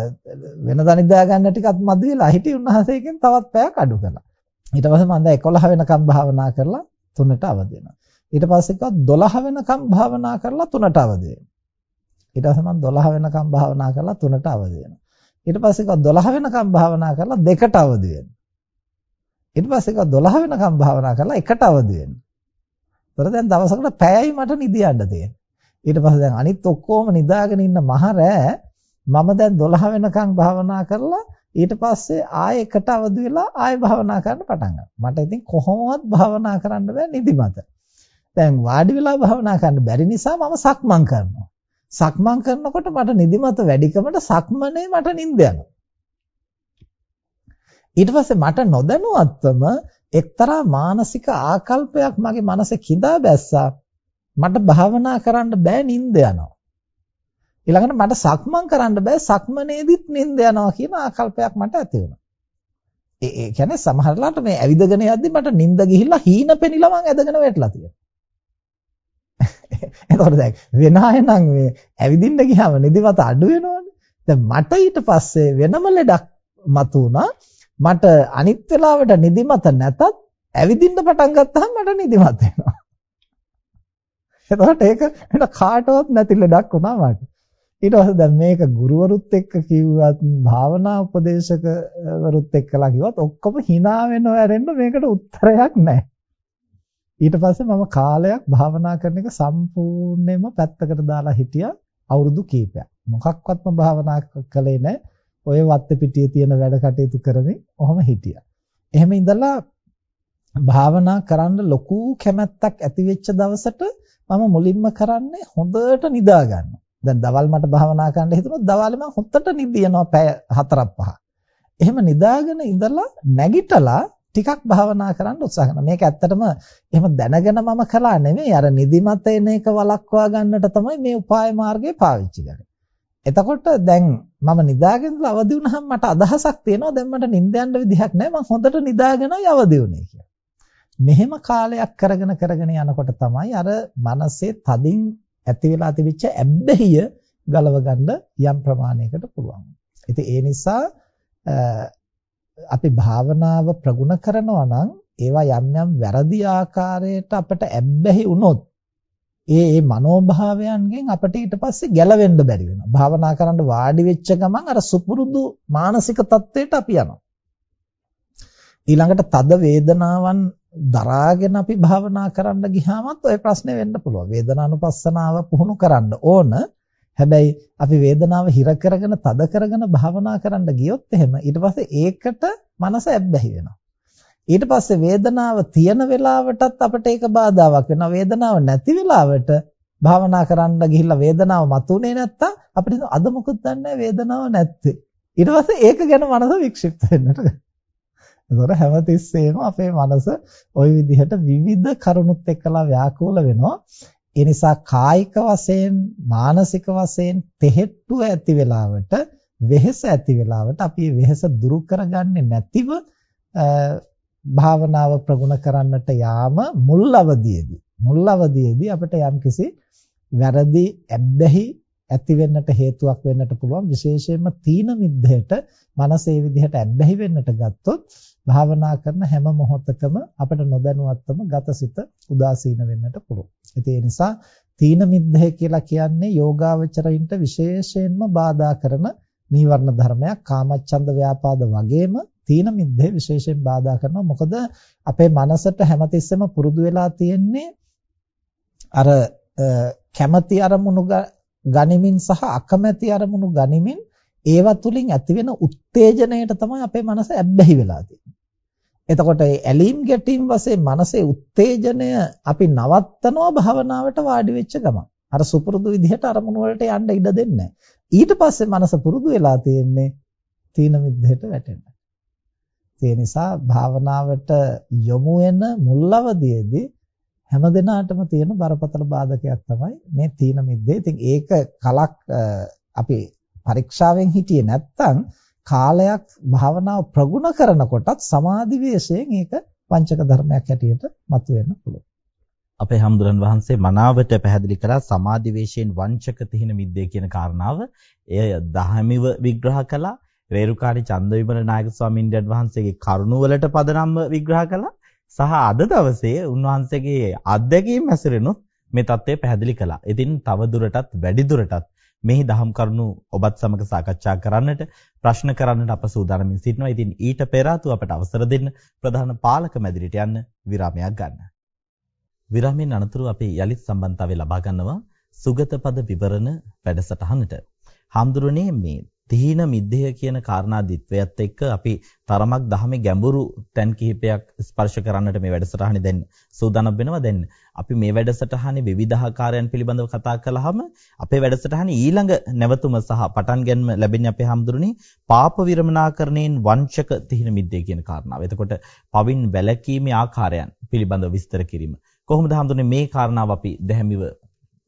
වෙනදා නිදා ගන්න ටිකක් මදි වෙලා හිටිය උන්වහන්සේගෙන් තවත් පැයක් අඩු කළා. ඊට පස්සේ මම දැන් 11 වෙනකම් භාවනා කරලා 3ට අවදි වෙනවා. ඊට පස්සේ කිව්වා 12 වෙනකම් භාවනා කරලා 3ට අවදි වෙනවා. ඊට පස්සේ මම 12 වෙනකම් භාවනා කරලා 3ට අවදි වෙනවා. ඊට පස්සේ කිව්වා 12 වෙනකම් භාවනා කරලා 2ට අවදි වෙනවා. ඊට පස්සේ කිව්වා 12 වෙනකම් භාවනා කරලා 1ට අවදි වෙනවා. ඒතර දැන් දවසකට පැයයි මට නිදියන්න තියෙන්නේ. ඊට පස්සේ දැන් අනිත් ඔක්කොම නිදාගෙන ඉන්න මහ රෑ මම දැන් 12 වෙනකන් භාවනා කරලා ඊට පස්සේ ආයෙ එකට අවදි වෙලා ආයෙ භාවනා කරන්න පටන් ගන්නවා. මට ඉතින් කොහොමවත් භාවනා කරන්න බෑ නිදිමත. දැන් වාඩි වෙලා භාවනා කරන්න බැරි නිසා මම සක්මන් කරනවා. සක්මන් කරනකොට මට නිදිමත වැඩිකමට සක්මනේ මට නිින්ද යනවා. ඊට පස්සේ මට නොදැනුවත්වම එක්තරා මානසික ආකල්පයක් මගේ මනසේ කිඳා බැස්සා. මට භාවනා කරන්න බෑ නිින්ද යනවා. ඊළඟට මට සක්මන් කරන්න බෑ සක්මනේදිත් නිින්ද යනවා කියන ආකල්පයක් මට ඇති වුණා. ඒ ඒ කියන්නේ සමහරලාට මේ ඇවිදගෙන යද්දි මට නිින්ද ගිහිල්ලා හීන පෙනිලා මං ඇදගෙන වැටලා තියෙනවා. [LAUGHS] එතකොට දැන් වෙන අය නම් මේ ඇවිදින්න ගියාම නිදිමත අඩු වෙනවනේ. දැන් මට ඊට පස්සේ වෙනම ලෙඩක් මතුණා. මට අනිත් වෙලාවට නිදිමත නැතත් ඇවිදින්න පටන් ගත්තාම මට නිදිමත එනවා. එතකොට ඒක වෙන කාටවත් නැති ලෙඩක් වුණා මට. ඊට පස්සේ දැන් මේක ගුරුවරුත් එක්ක කිව්වත් භාවනා උපදේශකවරුත් එක්කලා කිව්වත් ඔක්කොම hina වෙනව ඇරෙන්න මේකට උත්තරයක් නැහැ. ඊට පස්සේ මම කාලයක් භාවනා කරන එක සම්පූර්ණයෙන්ම පැත්තකට දාලා හිටියා අවුරුදු කීපයක්. මොකක්වත්ම භාවනා කළේ නැහැ. ඔය වත්ත පිටියේ තියෙන වැඩ කටයුතු කරමින් ඔහම හිටියා. එහෙම ඉඳලා භාවනා කරන්න ලොකු කැමැත්තක් ඇති වෙච්ච දවසට මම මුලින්ම කරන්නේ හොඳට නිදා ගන්නවා. දැන් දවල් මට භාවනා කරන්න හිතුනොත් දවල්ේ මම හොත්තට නිදිනවා පැය 4ක් 5ක්. එහෙම නිදාගෙන ඉඳලා නැගිටලා ටිකක් භාවනා කරන්න උත්සාහ කරනවා. මේක ඇත්තටම එහෙම දැනගෙන මම කළා නෙමෙයි. අර නිදිමත එන එක වළක්වා ගන්නට තමයි මේ උපාය මාර්ගය පාවිච්චි කරන්නේ. එතකොට දැන් මම නිදාගෙන අවදි වුණාම මට අදහසක් තියෙනවා දැන් මට නිින්ද යන්න විදිහක් නැහැ. මම හොඳට නිදාගෙනයි අවදි වුනේ කියලා. මෙහෙම කාලයක් කරගෙන කරගෙන යනකොට තමයි අර මනසේ තදින් ඇති වෙලා තිබිච්ච ඇබ්බැහිය ගලව ගන්න යම් ප්‍රමාණයකට පුළුවන්. ඉතින් ඒ නිසා අපි භාවනාව ප්‍රගුණ කරනවා නම් ඒවා යම් යම් වැරදි ආකාරයට අපට ඇබ්බැහි වුණොත් ඒ ඒ මනෝභාවයන්ගෙන් අපිට ඊට පස්සේ ගැලවෙන්න බැරි වෙනවා. භාවනා කරන්න වාඩි වෙච්ච ගමන් අර සුපුරුදු මානසික තත්වයට අපි යනවා. ඊළඟට තද වේදනාවන් දරාගෙන අපි භාවනා කරන්න ගියාමත් ওই ප්‍රශ්නේ වෙන්න පුළුවන්. වේදනානුපස්සනාව පුහුණු කරන්න ඕන. හැබැයි අපි වේදනාව හිර කරගෙන තද කරගෙන භාවනා කරන්න ගියොත් එහෙම ඊට පස්සේ ඒකට මනස ඇබ්බැහි වෙනවා. ඊට පස්සේ වේදනාව තියෙන වෙලාවටත් අපිට ඒක බාධාවක් වෙනවා. වේදනාව නැති වෙලාවට භාවනා කරන්න ගිහිල්ලා වේදනාව මතුනේ නැත්තම් අපිට අද මොකද දන්නේ වේදනාව නැත්තේ. ඊට පස්සේ ඒක ගැන මනස වික්ෂිප්ත වෙන්නට ඒතොර හැමතිස්සෙම අපේ මනස ওই විදිහට විවිධ කරුණුත් එක්කලා ව්‍යාකූල වෙනවා. ඒ නිසා කායික වශයෙන් මානසික වශයෙන් තෙහෙට්ටු ඇති වෙලාවට වෙහෙස ඇති වෙලාවට අපි වෙහෙස දුරු කරගන්නේ නැතිව භාවනාව ප්‍රගුණ කරන්නට යාම මුල් අවදියේදී. මුල් අවදියේදී අපිට යම්කිසි වැරදි ඇබ්බැහි ඇති වෙන්නට හේතුවක් වෙන්නට පුළුවන් විශේෂයෙන්ම තීන මිද්දයට මනස ඒ විදිහට ඇබ්බැහි වෙන්නට ගත්තොත් භාවනා කරන හැම මොහොතකම අපිට නොදැනුවත්වම ගතසිත උදාසීන වෙන්නට පුළුවන්. ඒ නිසා තීන මිද්දය කියලා කියන්නේ යෝගාවචරයින්ට විශේෂයෙන්ම බාධා කරන නීවරණ ධර්මයක් කාමච්ඡන්ද ව්‍යාපාද වගේම තීන මිද්දේ විශේෂයෙන් බාධා කරනවා. මොකද අපේ මනසට හැමතිස්සෙම පුරුදු වෙලා තියෙන්නේ අර කැමැති අරමුණු ගනිමින් සහ අකමැති අරමුණු ගනිමින් ඒවා තුලින් ඇතිවෙන උත්තේජනයට තමයි අපේ මනස ඇබ්බැහි වෙලා තියෙන්නේ. එතකොට ඇලීම් ගැටීම් වශයෙන් මනසේ උත්තේජනය අපි නවත්තනවා භාවනාවට වාඩි වෙච්ච ගමන්. අර සුපුරුදු විදිහට අරමුණු වලට යන්න ඉඩ දෙන්නේ ඊට පස්සේ මනස පුරුදු වෙලා තියෙන්නේ තීන මිද්දයට වැටෙන්න. ඒ නිසා භාවනාවට යොමු වෙන මුල් අවදියේදී හැමදෙනාටම තියෙන බරපතල බාධකයක් තමයි මේ තීන මිද්දේ. ඉතින් ඒක කලක් අපි පරීක්ෂාවෙන් හිටියේ නැත්තම් කාලයක් භාවනාව ප්‍රගුණ කරනකොටත් සමාධි වේශයෙන් ඒක පංචක ධර්මයක් හැටියට මතුවෙන්න පුළුවන්. අපේ හම්දුරන් වහන්සේ මනාවට පැහැදිලි කරා සමාධි වේශයෙන් වංචක තිහින මිද්දේ කියන කාරණාව. එය දහමිව විග්‍රහ කළා. රේරුකාණි චන්දවිමල නායක ස්වාමීන් වහන්සේගේ කරුණ වලට පදනම්ව විග්‍රහ කළා. සහ අද දවසේ උන්වහන්සේගේ අත්දැකීම් හැසිරෙනුත් මේ தත්ත්වය පැහැදිලි කළා. ඉතින් තව දුරටත් වැඩි දුරටත් මෙහි දහම් කරුණු ඔබත් සමග සාකච්ඡා කරන්නට ප්‍රශ්න කරන්නට අප සූදානම්ින් සිටිනවා. ඉතින් ඊට පෙර අපට අවසර දෙන්න ප්‍රධාන පාලක මැදිරියට යන්න විරාමයක් ගන්න. විරාමයෙන් අනතුරු අපි යලිත් සම්බන්ධතාවය ලබා ගන්නවා සුගත පද විවරණ වැඩසටහනට. හාමුදුරනේ මේ තීන මිද්දය කියන කාරණා දිත්වයත් එක්ක අපි තරමක් දහමේ ගැඹුරු තැන් කිහිපයක් ස්පර්ශ කරන්නට මේ වැඩසටහනේ දැන් සූදානම් වෙනවා දැන් අපි මේ වැඩසටහනේ විවිධාකාරයන් පිළිබඳව කතා කළාම අපේ වැඩසටහනේ ඊළඟ නැවතුම සහ පටන් ගැනීම ලැබෙන්නේ අපේ හැමදුරුනේ පාප විරමණාකරණයෙන් වංචක තීන මිද්දේ කියන කාරණාව. එතකොට පවින් වැළකීමේ ආකාරයන් පිළිබඳව විස්තර කිරීම. කොහොමද හැමදුරුනේ මේ කාරණාව අපි දැහැමිව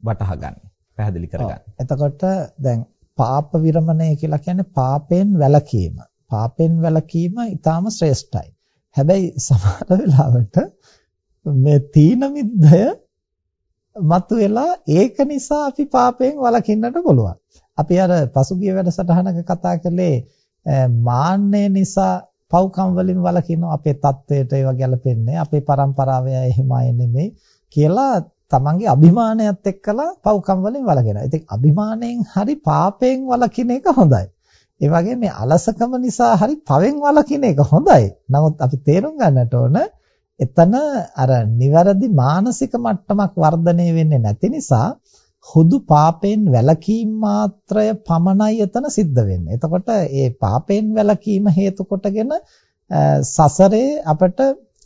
වටහා ගන්න? පැහැදිලි කරගන්න. එතකොට දැන් පාප විරමණය කියලා කියන්නේ පාපයෙන් වැළකීම. පාපෙන් වැළකීම ඊටාම ශ්‍රේෂ්ඨයි. හැබැයි සමහර වෙලාවට මේ තීන මිද්දය මතුවලා ඒක නිසා අපි පාපයෙන් වළකින්නට පුළුවන්. අපි අර පසුගිය වැඩසටහනක කතා කළේ මාන්නය නිසා පව්කම් වලින් වළකිනවා අපේ தත්වයට ඒවා ගැලපෙන්නේ අපේ પરම්පරාවය එහෙමයි නෙමෙයි කියලා තමන්ගේ අභිමානයත් එක්කලා පව්කම් වලින් වළකිනවා. ඉතින් අභිමාණයෙන් හරි පාපයෙන් වළකින එක හොඳයි. ඒ වගේ මේ අලසකම නිසා හරි පවෙන් වළකින එක හොඳයි. නමුත් අපි තේරුම් ගන්නට ඕන එතන අර නිවැරදි මානසික මට්ටමක් වර්ධනය වෙන්නේ නැති නිසා හුදු පාපයෙන් වැළකීම මාත්‍රය පමණයි එතන සිද්ධ වෙන්නේ. එතකොට ඒ පාපයෙන් වැළකීම හේතු කොටගෙන සසරේ අපට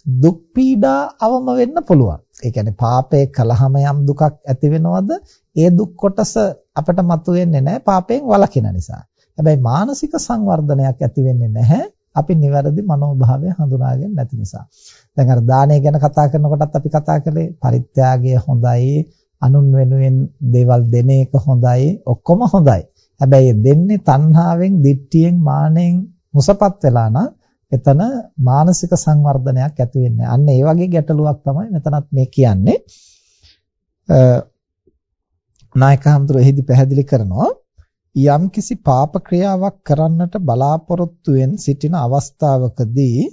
දුක් පීඩා අවම වෙන්න පුළුවන්. ඒ කියන්නේ පාපය කළාම යම් දුකක් ඇති වෙනවද? ඒ දුක් කොටස අපට මතුවෙන්නේ නැහැ පාපයෙන් වළකින නිසා. හැබැයි මානසික සංවර්ධනයක් ඇති වෙන්නේ නැහැ. අපි නිවැරදි මනෝභාවය හඳුනාගෙන නැති නිසා. දැන් අර දානය ගැන කතා කරනකොටත් අපි කතා කළේ පරිත්‍යාගය හොඳයි, අනුන් වෙනුවෙන් දේවල් දෙන එක හොඳයි, ඔක්කොම හොඳයි. හැබැයි දෙන්නේ තණ්හාවෙන්, දිට්ඨියෙන්, මානෙන් මුසපත් වෙලා නම් එතන මානසික සංවර්ධනයක් ඇති වෙන්නේ. අන්න ඒ වගේ ගැටලුවක් තමයි මෙතනත් මේ කියන්නේ. නායක හඳුර එහිදී පැහැදිලි කරනවා යම්කිසි පාප ක්‍රියාවක් කරන්නට බලාපොරොත්තු වෙන සිටින අවස්ථාවකදී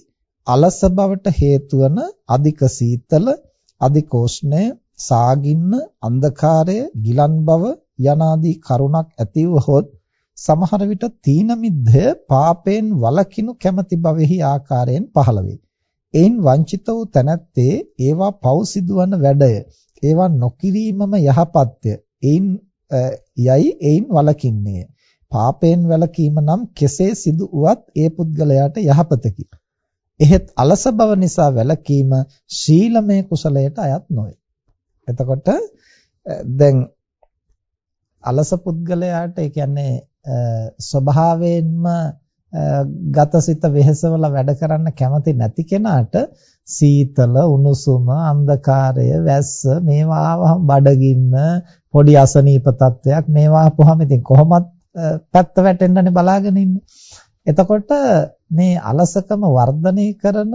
අලස බවට හේතු වන අධික සීතල, අධිකෝෂ්ණය, සාගින්න, අන්ධකාරය, ගිලන් බව යනාදී කරුණක් ඇතිවහොත් සමහර විට තීන මිද්දය පාපයෙන් වළකිනු කැමැති බවෙහි ආකාරයෙන් පහළ වේ. එයින් වංචිත වූ තැනැත්තේ ඒවා පව් සිදුවන වැඩය. ඒවා නොකිරීමම යහපත්ය. එයින් යයි එයින් වළකින්නේ. පාපයෙන් වැළකීම නම් කෙසේ සිදු වුවත් ඒ පුද්ගලයාට යහපතකි. එහෙත් අලස බව නිසා වැළකීම ශීලමය කුසලයට අයත් නොවේ. එතකොට දැන් අලස පුද්ගලයාට ඒ කියන්නේ ස්වභාවයෙන්ම ගතසිත වෙහෙසවල වැඩ කරන්න කැමති නැති කෙනාට සීතල උණුසුම අන්ධකාරය වැස්ස මේවා ආවම බඩගින්න පොඩි අසනීප තත්වයක් මේවා ආපුවාම ඉතින් කොහොමත් පැත්ත වැටෙන්නනේ බලාගෙන ඉන්නේ. එතකොට මේ අලසකම වර්ධනය කරන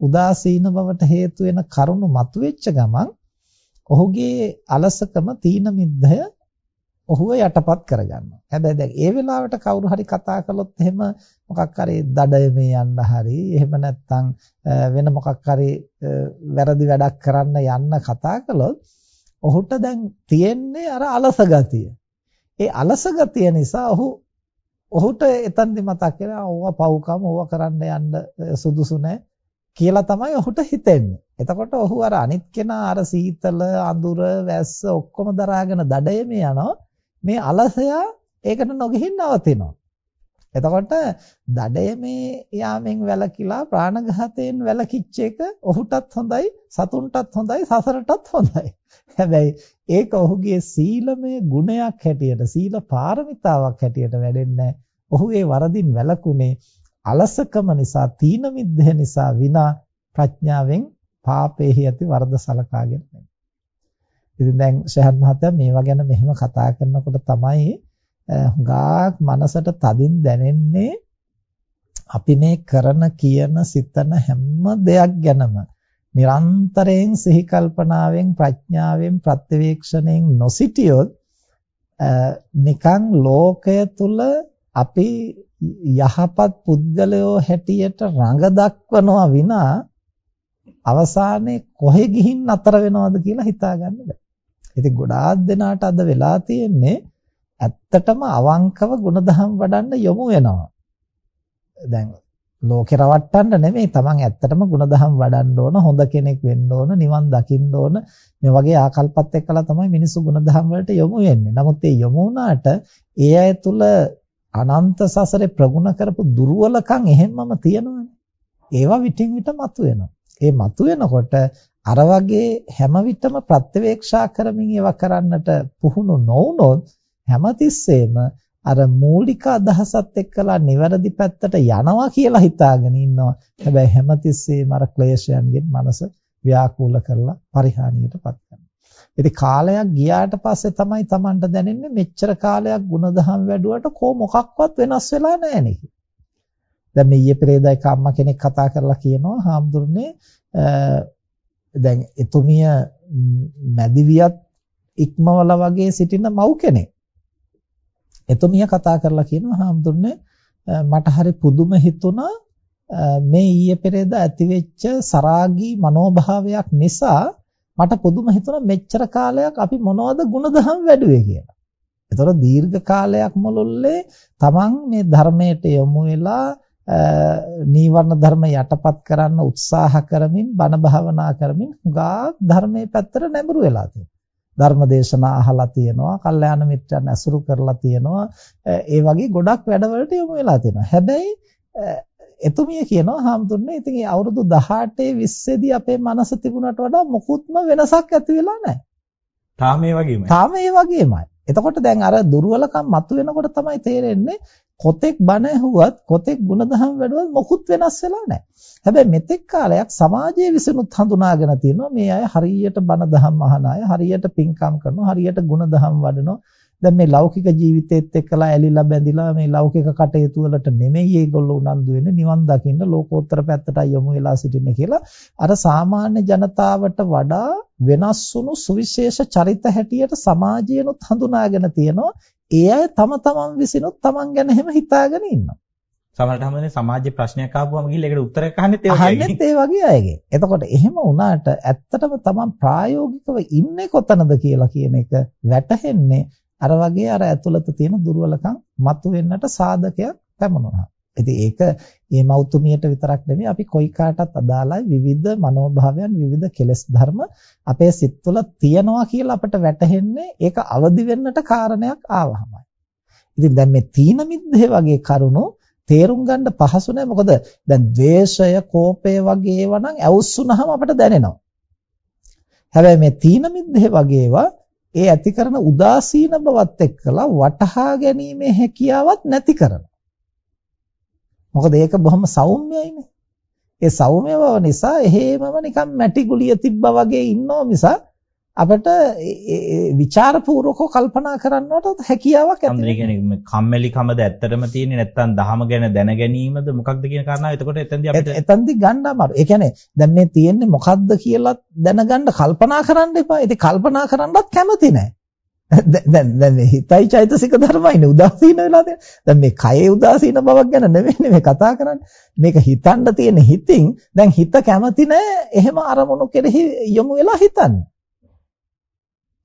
උදාසීන බවට හේතු වෙන කරුණු මතුවෙච්ච ගමන් ඔහුගේ අලසකම තීන මිද්දය ඔහුව යටපත් කරගන්නවා. හැබැයි දැන් ඒ වෙලාවට කවුරු හරි කතා කළොත් එහෙම මොකක් හරි දඩයමේ යන්න හරි එහෙම නැත්නම් වෙන මොකක් හරි වැරදි වැඩක් කරන්න යන්න කතා කළොත් ඔහුට දැන් තියෙන්නේ අර අලස ගතිය. ඒ අලස ගතිය නිසා ඔහු ඔහුට එතනදි මතක් වෙනවා ඕවා පව්කම ඕවා කරන්න යන්න සුදුසු නැහැ කියලා තමයි ඔහුට හිතෙන්නේ. එතකොට ඔහු අර අනිත් කෙනා අර සීතල අඳුර වැස්ස ඔක්කොම දරාගෙන දඩයමේ යනවා. මේ අලසයා ඒකට නොගිහින් නවතිනවා. එතකොට දඩයමේ යාමෙන් වැළකීලා ප්‍රාණඝාතයෙන් වැළකිච්ච එක ඔහුටත් හොඳයි සතුන්ටත් හොඳයි සසරටත් හොඳයි. හැබැයි ඒක ඔහුගේ සීලමය ගුණයක් හැටියට සීල පාරමිතාවක් හැටියට වැඩෙන්නේ ඔහු ඒ වරදින් වැළකුනේ අලසකම නිසා තීන මිද්දේ නිසා විනා ප්‍රඥාවෙන් පාපේහි ඇති වරද සලකාගෙන නෙමෙයි. ඉතින් දැන් ශහන් මහත්තයා මේවා ගැන මෙහෙම කතා කරනකොට තමයි හුඟක් මනසට තදින් දැනෙන්නේ අපි මේ කරන කියන සිතන හැම දෙයක් ගැනම නිරන්තරයෙන් සිහි කල්පනාවෙන් ප්‍රඥාවෙන් ප්‍රත්‍යවේක්ෂණයෙන් නොසිටියොත් නිකන් ලෝකය තුල අපි යහපත් පුද්ගලයෝ හැටියට රඟ දක්වනවා විනා අවසානයේ කොහෙ ගිහින් අතර වෙනවද කියලා හිතාගන්න බෑ. ඉතින් ගොඩාක් දෙනාට අද වෙලා තියෙන්නේ ඇත්තටම අවංකව ගුණධම් වඩන්න යොමු වෙනවා. දැන් ලෝකේ රවට්ටන්න නෙමෙයි තමන් ඇත්තටම ගුණධම් වඩන්න ඕන හොඳ කෙනෙක් වෙන්න ඕන නිවන් දකින්න ඕන මේ වගේ ආකල්පත් එක්කලා තමයි මිනිස්සු ගුණධම් වලට යොමු වෙන්නේ. නමුත් ඒ යොමු වුණාට ඒ අය තුල අනන්ත සසරේ ප්‍රගුණ කරපු දුර්වලකම් එහෙම්මම තියෙනවනේ. ඒවා විටින් විට මතුවෙනවා. ඒ මතුවෙනකොට අර වගේ හැම විටම ප්‍රත්‍යවේක්ෂා කරමින් ඒවා කරන්නට පුහුණු නොවුනොත් හැමතිස්සෙම අර මූලික අදහසත් එක්කලා නිවැරදි පැත්තට යනවා කියලා හිතාගෙන ඉන්නවා. හැබැයි හැමතිස්සෙම අර ක්ලේශයන්ගෙන් මනස ව්‍යාකූල කරලා පරිහානියටපත් කරනවා. ඉතින් කාලයක් ගියාට පස්සේ තමයි Tamanට දැනෙන්නේ මෙච්චර කාලයක් ಗುಣධම් වැඩුවට කො මොකක්වත් වෙනස් වෙලා නැහැ නේ. දැන් මේ ඊයේ පෙරේදා එක අම්මා කෙනෙක් කතා කරලා කියනවා හාමුදුරනේ දැන් එතුමිය මැදිවියත් ඉක්මවල වගේ සිටින මව් කෙනෙක්. එතුමිය කතා කරලා කියනවා හාමුදුරනේ මට හරි පුදුම හිතුණා මේ ඊයේ පෙරේදා ඇතිවෙච්ච සරාගී මනෝභාවයක් නිසා මට පුදුම හිතුණා මෙච්චර කාලයක් අපි මොනවද ಗುಣධම් වැඩුවේ කියලා. ඒතර දීර්ඝ කාලයක් මුළුල්ලේ තමන් මේ ධර්මයට යොමු වෙලා නීවරණ ධර්ම යටපත් කරන්න උත්සාහ කරමින් බණ භාවනා කරමින් හුඟා ධර්මයේ පැත්තට නැඹුරු වෙලා තියෙනවා. ධර්ම දේශනා අහලා තියෙනවා, කල්යාණ මිත්‍රයන් ඇසුරු කරලා තියෙනවා. ඒ වගේ ගොඩක් වැඩවලට යොමු වෙලා තියෙනවා. හැබැයි එතුමිය කියනවා හාමුදුරනේ ඉතින් මේ අවුරුදු 18 20 දී අපේ මනස තිබුණට වඩා මොකුත්ම වෙනසක් ඇති වෙලා නැහැ. තාම ඒ වගේමයි. තාම ඒ වගේමයි. එතකොට දැන් අර දුර්වලකම් මතුවෙනකොට තමයි තේරෙන්නේ කොතෙක් බණ ඇහුවත් කොතෙක් ಗುಣධම් වැඩුවත් මොකුත් වෙනස් වෙලා නැහැ. හැබැයි මෙතෙක් කාලයක් සමාජයේ විසිනුත් හඳුනාගෙන තියෙනවා මේ අය හරියට බණ දහම් අහන අය, හරියට පින්කම් කරනවා, හරියට ಗುಣධම් වඩනවා. දැන් මේ ලෞකික ජීවිතයේත් එක්කලා ඇලිලා බැඳිලා මේ ලෞකික කටයුතු වලට නෙමෙයි ඒගොල්ලෝ උනන්දු වෙන්නේ නිවන් දකින්න ලෝකෝත්තර පැත්තට යොමු වෙලා සිටින්නේ කියලා අර සාමාන්‍ය ජනතාවට වඩා වෙනස් වුණු සුවිශේෂ චරිත හැටියට සමාජයනොත් හඳුනාගෙන තියෙනවා ඒ අය තම තමන් විසිනුත් තමන් ගැන හැම හිතාගෙන ඉන්නවා සමහරට හැමෝනේ සමාජයේ ප්‍රශ්නයක් ආපුවම ගිහලා ඒකට උත්තරයක් අහන්නෙත් ඒ වගේ අහන්නෙත් ඒ වගේ අයගේ. එතකොට එහෙම වුණාට ඇත්තටම තමන් ප්‍රායෝගිකව ඉන්නේ කොතනද කියලා කියන එක වැටහෙන්නේ අර වගේ අර ඇතුළත තියෙන දුර්වලකම් මතුවෙන්නට සාධකයක් පැමුණුණා. ඉතින් ඒක මේ මෞතුමියට විතරක් නෙමෙයි අපි කොයි කාටත් අදාළයි විවිධ මනෝභාවයන් විවිධ කෙලෙස් ධර්ම අපේ සිත් තුළ තියෙනවා කියලා අපට වැටහෙන්නේ ඒක අවදි වෙන්නට කාරණයක් ආවහමයි. ඉතින් දැන් මේ තීන මිද්දේ වගේ කරුණු තේරුම් ගන්න පහසු නෑ මොකද දැන් ද්වේෂය කෝපය වගේ ඒවා නම් ඇවුස්සුනහම අපට දැනෙනවා. හැබැයි මේ තීන මිද්දේ වගේ ඒවා ඒ ඇති කරන උදාසීන බවත් එක්කලා වටහා ගැනීමේ හැකියාවක් නැති කරනවා. මොකද ඒක බොහොම සෞම්‍යයිනේ. ඒ සෞම්‍ය බව නිසා එහෙමම නිකන් මැටි ගුලිය තිබ්බා වගේ ඉන්නෝ මිසක් අපිට විචාරපූර්වකව කල්පනා කරන්නට හැකියාවක් ඇති වෙනවා. කියන්නේ කම්මැලිකමද ඇත්තටම තියෙන්නේ නැත්නම් දහම ගැන දැන ගැනීමද මොකක්ද කියන කාරණාව එතකොට එතෙන්දී අපිට එතෙන්දී ගන්න අමාරු. ඒ කියන්නේ දැන් මේ තියෙන්නේ මොකක්ද කියලා දැනගන්න කල්පනා කරන්න එපා. ඉතින් කල්පනා කරන්නත් කැමති නැහැ. දැන් දැන් මේ හිතයි චෛතසික ධර්මයිනේ උදාසීන වෙලා තියෙන. දැන් මේ කයේ උදාසීන බවක් ගැන නෙවෙයි මේ කතා කරන්නේ. මේක හිතන්න තියෙන හිතින් දැන් හිත කැමති නැහැ එහෙම අරමුණු කෙරෙහි යොමු වෙලා හිතන්නේ.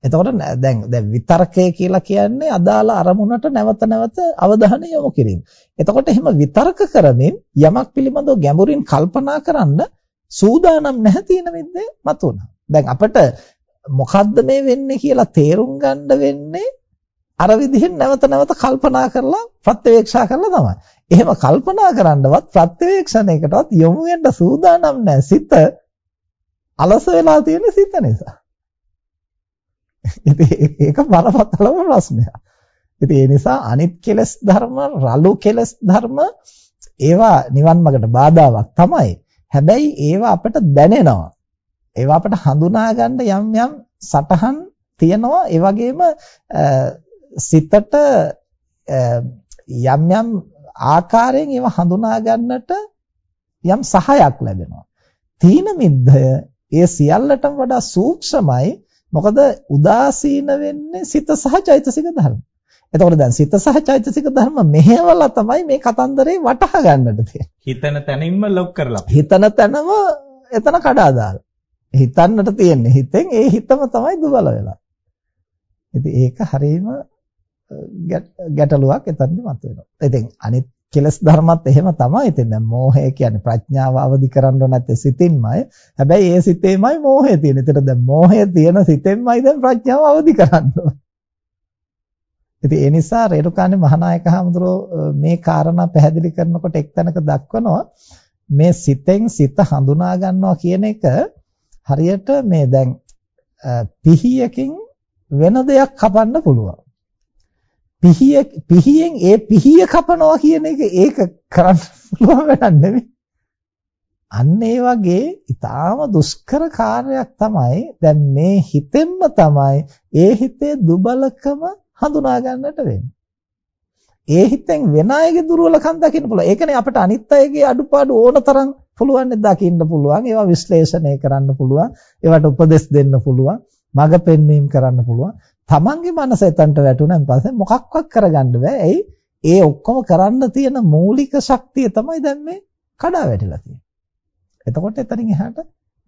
එතකොට දැන් දැන් විතර්කය කියලා කියන්නේ අදාළ අරමුණට නැවත නැවත අවධානය යොමු කිරීම. එතකොට එහෙම විතර්ක කරමින් යමක් පිළිබඳව ගැඹුරින් කල්පනා කරන්න සූදානම් නැහැ තියෙන මිද්දේ මතුණා. දැන් අපිට මොකද්ද මේ වෙන්නේ කියලා තේරුම් ගන්න වෙන්නේ අර විදිහෙන් නැවත නැවත කල්පනා කරලා ප්‍රත්‍යවේක්ෂා කරලා තමයි. එහෙම කල්පනා කරන්නවත් ප්‍රත්‍යවේක්ෂණයකටවත් යොමු වෙන්න සූදානම් නැහැ. සිත අලස වෙලා තියෙන සිත නිසා. ඉතින් ඒක බරපතලම ප්‍රශ්නයක්. ඉතින් ඒ නිසා අනිත් කෙලස් ධර්ම, රළු කෙලස් ධර්ම ඒවා නිවන් මාර්ගට බාධාවක් තමයි. හැබැයි ඒවා අපට දැනෙනවා. ඒවා අපට හඳුනා ගන්න යම් යම් සටහන් තියෙනවා. ඒ වගේම සිතට යම් යම් ආකාරයෙන් ඒවා හඳුනා ගන්නට යම් සහයක් ලැබෙනවා. තීන මිද්දය ඒ සියල්ලටම වඩා සූක්ෂමයි. මොකද උදාසීන වෙන්නේ සිත සහ චෛතසික ධර්ම. එතකොට දැන් සිත සහ චෛතසික ධර්ම මෙහෙवला තමයි මේ කතන්දරේ වටහා ගන්නට තියෙන්නේ. හිතන තැනින්ම ලොක් කරලා. හිතන තැනම එතන කඩා දාලා. හිතන්නට තියෙන්නේ හිතෙන් ඒ හිතම තමයි දුබල වෙලා. ඉතින් ඒක හරීම ගැටලුවක් එතනදි මතුවෙනවා. ඉතින් අනිත් කෙලස් ධර්මත් එහෙම තමයි. ඉතින් දැන් මෝහය කියන්නේ ප්‍රඥාව අවදි කරන්න නැත්තේ සිතින්මයි. හැබැයි ඒ සිතේමයි මෝහය තියෙන්නේ. ඒතර දැන් මෝහය තියෙන සිතෙන්මයි දැන් ප්‍රඥාව අවදි කරන්න ඉතින් ඒ නිසා රේරුකාණේ මහානායක හඳුරෝ මේ කාරණා පැහැදිලි කරනකොට එක්තැනක දක්වනවා මේ සිතෙන් සිත හඳුනා ගන්නවා කියන එක හරියට මේ දැන් පිහියකින් වෙන දෙයක් කපන්න පුළුවන්. පිහිය පිහියෙන් ඒ පිහිය කපනවා කියන එක ඒක කරන්න පුළුවන් වැඩක් නෙමෙයි. අන්න ඒ වගේ ඊටාම දුෂ්කර කාර්යයක් තමයි දැන් මේ හිතෙන්ම තමයි ඒ හිතේ දුබලකම හඳුනා ගන්නට වෙන්නේ. ඒ හිතෙන් වෙන අයගේ දුර්වලකම් දකින්න පුළුවන්. ඒකනේ අපිට අනිත් අයගේ අඩුපාඩු ඕන තරම් පුළුවන් දකින්න පුළුවන්. ඒවා විශ්ලේෂණය කරන්න පුළුවන්. ඒවට උපදෙස් දෙන්න පුළුවන්. මඟ පෙන්වීම කරන්න පුළුවන්. තමන්ගේ මනස එතනට වැටුණාන් පස්සේ මොකක්වත් කරගන්න බෑ. ඇයි? ඒ ඔක්කොම කරන්න තියෙන මූලික ශක්තිය තමයි දැන් මේ කඩා වැටිලා තියෙන්නේ. එතකොට එතනින් එහාට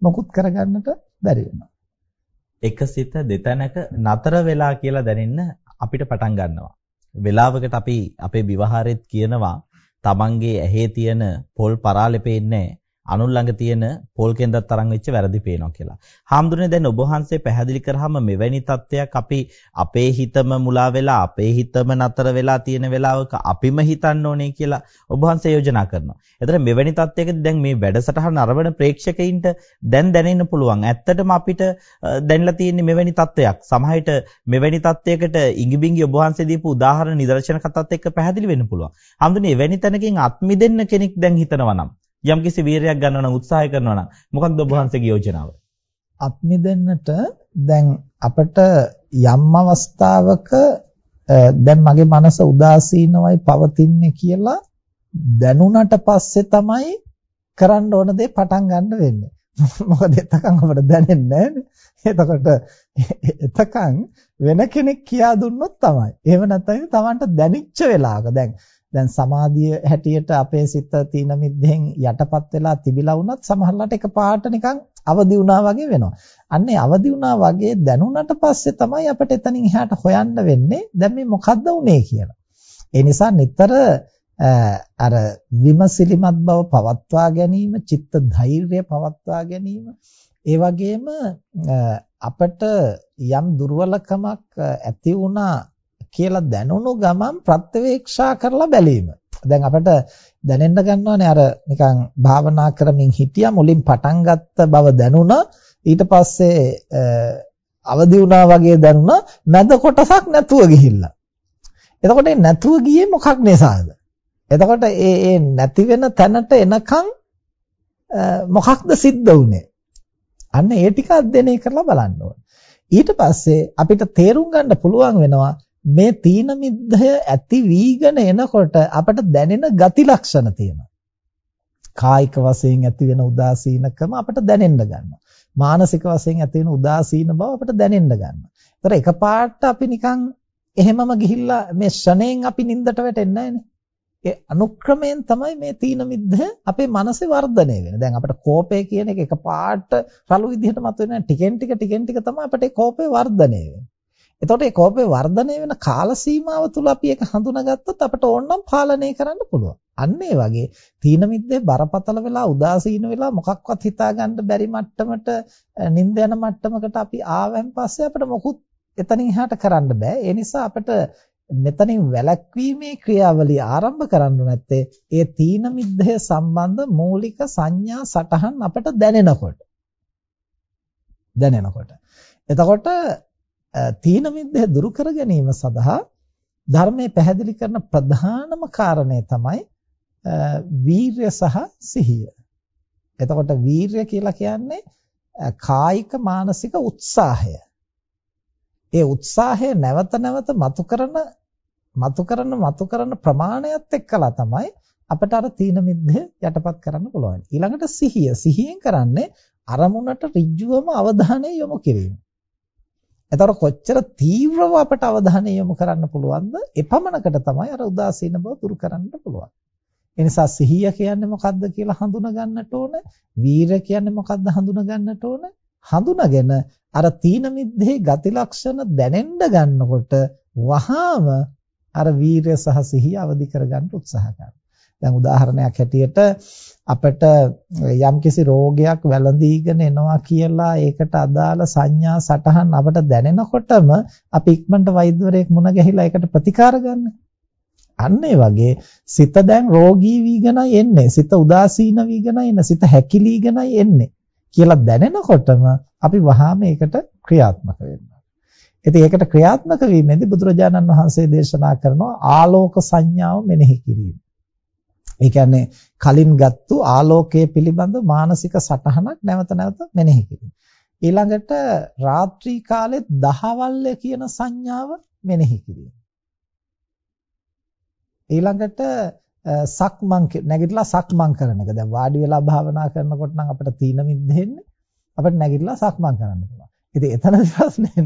මොකුත් කරගන්නට බැරි වෙනවා. එකසිත දෙතැනක නතර වෙලා කියලා දැනෙන්න අපිට පටන් ගන්නවා. වෙලාවකට අපි අපේ විවහාරෙත් කියනවා තමන්ගේ ඇහි තියෙන පොල් පරාලේ පේන්නේ අනුන් ළඟ තියෙන පොල් කෙන්දක් තරම් වෙච්ච වැරදි පේනවා කියලා. හාමුදුරනේ දැන් ඔබ වහන්සේ පැහැදිලි කරාම මෙවැනි තත්ත්වයක් අපි අපේ හිතම මුලා වෙලා අපේ හිතම නතර වෙලා තියෙන වෙලාවක අපිම හිතන්න ඕනේ කියලා ඔබ වහන්සේ යෝජනා කරනවා. එතන මෙවැනි තත්ත්වයකදී දැන් මේ වැඩසටහන අරවන ප්‍රේක්ෂකයින්ට දැන් දැනෙන්න පුළුවන්. ඇත්තටම අපිට දැනලා තියෙන්නේ මෙවැනි තත්ත්වයක්. සමහරවිට මෙවැනි තත්ත්වයකට ඉඟිබිඟි ඔබ වහන්සේ දීපු උදාහරණ නිදර්ශන කතාත් එක්ක පැහැදිලි වෙන්න පුළුවන්. හාමුදුරනේ එවැනි තැනකින් අත්මිදෙන්න කෙනෙක් දැන් හිතනවා නම් යම්කිසි වීරයක් ගන්නවා නම් උත්සාහය කරනවා නම් මොකක්ද ඔබ වහන්සේගේ යෝජනාව? අත්මිදෙන්නට දැන් අපිට යම් අවස්ථාවක දැන් මගේ මනස උදාසීනවයි පවතින්නේ කියලා දැනුණට පස්සේ තමයි කරන්න ඕන දේ පටන් ගන්න වෙන්නේ. [LAUGHS] මොකද එතකන් අපිට දැනෙන්නේ එතකොට එතකන් වෙන කෙනෙක් කියා දුන්නොත් තමයි. එහෙම නැත්නම් තමන්ට දැනිච්ච වෙලාවක දැන් දැන් සමාධිය හැටියට අපේ සිත තීන මිද්දෙන් යටපත් වෙලා තිබිලා වුණත් සමහරවිට එකපාරට නිකන් අවදි වුණා වගේ වෙනවා. අන්නේ අවදි වුණා වගේ දැනුණට පස්සේ තමයි අපිට එතනින් එහාට හොයන්න වෙන්නේ දැන් මේ මොකද්ද උනේ කියලා. ඒ නිසා නිතර අර විමසිලිමත් බව පවත්වා ගැනීම, චිත්ත ධෛර්යය පවත්වා ගැනීම, ඒ වගේම අපට යම් දුර්වලකමක් ඇති වුණා කියලා දැනුණු ගමන් ප්‍රත්‍යවේක්ෂා කරලා බැලීම. දැන් අපිට දැනෙන්න ගන්නවානේ අර නිකන් භාවනා කරමින් හිටියා මුලින් පටන් ගත්ත බව දැනුණා ඊට පස්සේ අවදි වුණා වගේ දැනුණා මැද කොටසක් නැතුව ගිහිල්ලා. එතකොට ඒ නැතුව ගියේ මොකක් නිසාද? එතකොට ඒ ඒ නැති වෙන තැනට එනකන් මොකක්ද සිද්ධ වුනේ? අන්න ඒ ටික අධ්‍යයනය කරලා බලන්න ඕනේ. ඊට පස්සේ අපිට තේරුම් ගන්න පුළුවන් වෙනවා මේ තීන මිද්දය ඇති වීගෙන එනකොට අපට දැනෙන ගති ලක්ෂණ තියෙනවා. කායික වශයෙන් ඇති වෙන උදාසීනකම අපට දැනෙන්න ගන්නවා. මානසික වශයෙන් ඇති වෙන උදාසීන බව අපට දැනෙන්න ගන්නවා. ඒතර එකපාරට අපි නිකන් එහෙමම ගිහිල්ලා මේ ෂණයෙන් අපි නිින්දට වැටෙන්නේ නැහැ ඒ අනුක්‍රමයෙන් තමයි මේ තීන මිද්ද අපේ මනසේ වර්ධනය වෙන්නේ. දැන් අපිට කෝපය කියන එක එකපාරට රළු විදිහට මතුවෙන්නේ ටිකෙන් ටික ටිකෙන් ටික තමයි අපිට කෝපය වර්ධනය වෙන්නේ. එතකොට මේ කෝපේ වර්ධනය වෙන කාල සීමාව තුල අපි ඒක හඳුනාගත්තොත් අපිට ඕනනම් පාලනය කරන්න පුළුවන්. අන්න ඒ වගේ තීන මිද්දේ බරපතල වෙලා උදාසීන වෙලා මොකක්වත් හිතාගන්න බැරි මට්ටමට නිින්ද යන මට්ටමකට අපි ආවන් පස්සේ අපිට මොකුත් එතනින් එහාට කරන්න බෑ. ඒ නිසා අපිට මෙතනින් වැළැක්වීමේ ක්‍රියාවලිය ආරම්භ කරන්න නැත්තේ ඒ තීන මිද්දය සම්බන්ධ මූලික සංඥා සටහන් අපට දැනෙනකොට. දැනෙනකොට. එතකොට තීන මිද්දය දුරු කර ගැනීම සඳහා ධර්මයේ පැහැදිලි කරන ප්‍රධානම කාරණය තමයි වීරය සහ සිහිය. එතකොට වීරය කියලා කියන්නේ කායික මානසික උත්සාහය. ඒ උත්සාහය නැවත නැවත මතු කරන මතු කරන මතු කරන ප්‍රමාණයත් එක්කලා තමයි අපිට අර තීන මිද්දය යටපත් කරන්න පුළුවන්. ඊළඟට සිහිය. සිහියෙන් කරන්නේ අරමුණට ඍජුවම අවධානය යොමු කිරීම. එතකොට කොච්චර තීව්‍රව අපට අවධානය යොමු කරන්න පුළුවන්ද? එපමණකට තමයි අර උදාසීන බව දුරු කරන්න පුළුවන්. ඒ නිසා සිහිය කියන්නේ මොකක්ද කියලා හඳුනා ගන්නට ඕන. වීර කියන්නේ මොකක්ද හඳුනා ගන්නට ඕන. හඳුනාගෙන අර තීන මිද්දේ ගති ලක්ෂණ දැනෙන්න ගන්නකොට වහාම අර වීරය සහ සිහිය අවදි කරගන්න උත්සාහ කරනවා. දැන් උදාහරණයක් හැටියට අපිට යම්කිසි රෝගයක් වැළඳීගෙන එනවා කියලා ඒකට අදාළ සංඥා සටහන් අපට දැනෙනකොටම අපි ඉක්මනට වෛද්‍යවරයෙක් මුණ ගැහිලා ඒකට ප්‍රතිකාර ගන්න. අන්න ඒ වගේ සිත දැන් රෝගී වීගෙනයි එන්නේ. සිත උදාසීන වීගෙනයි එන්නේ. සිත හැකිලීගෙනයි එන්නේ කියලා දැනෙනකොටම අපි වහාම ඒකට ක්‍රියාත්මක වෙනවා. ඉතින් ඒකට ක්‍රියාත්මක වීමේදී බුදුරජාණන් වහන්සේ දේශනා කරනවා ආලෝක සංඥාව මෙනෙහි කිරීම. ඒ කියන්නේ කලින් ගත්තු ආලෝකයේ පිළිබඳ මානසික සටහනක් නැවත නැවත මෙනෙහි කිරීම. ඊළඟට රාත්‍රී කාලේ දහවල් කියන සංඥාව මෙනෙහි කිරීම. ඊළඟට සක්මන් නැගිටලා සක්මන් කරන එක. දැන් වාඩි වෙලා භාවනා කරනකොට නම් අපිට තීන මිද්දෙන්නේ අපිට නැගිටලා සක්මන් කරන්න පුළුවන්. ඉතින් එතන ප්‍රශ්නේ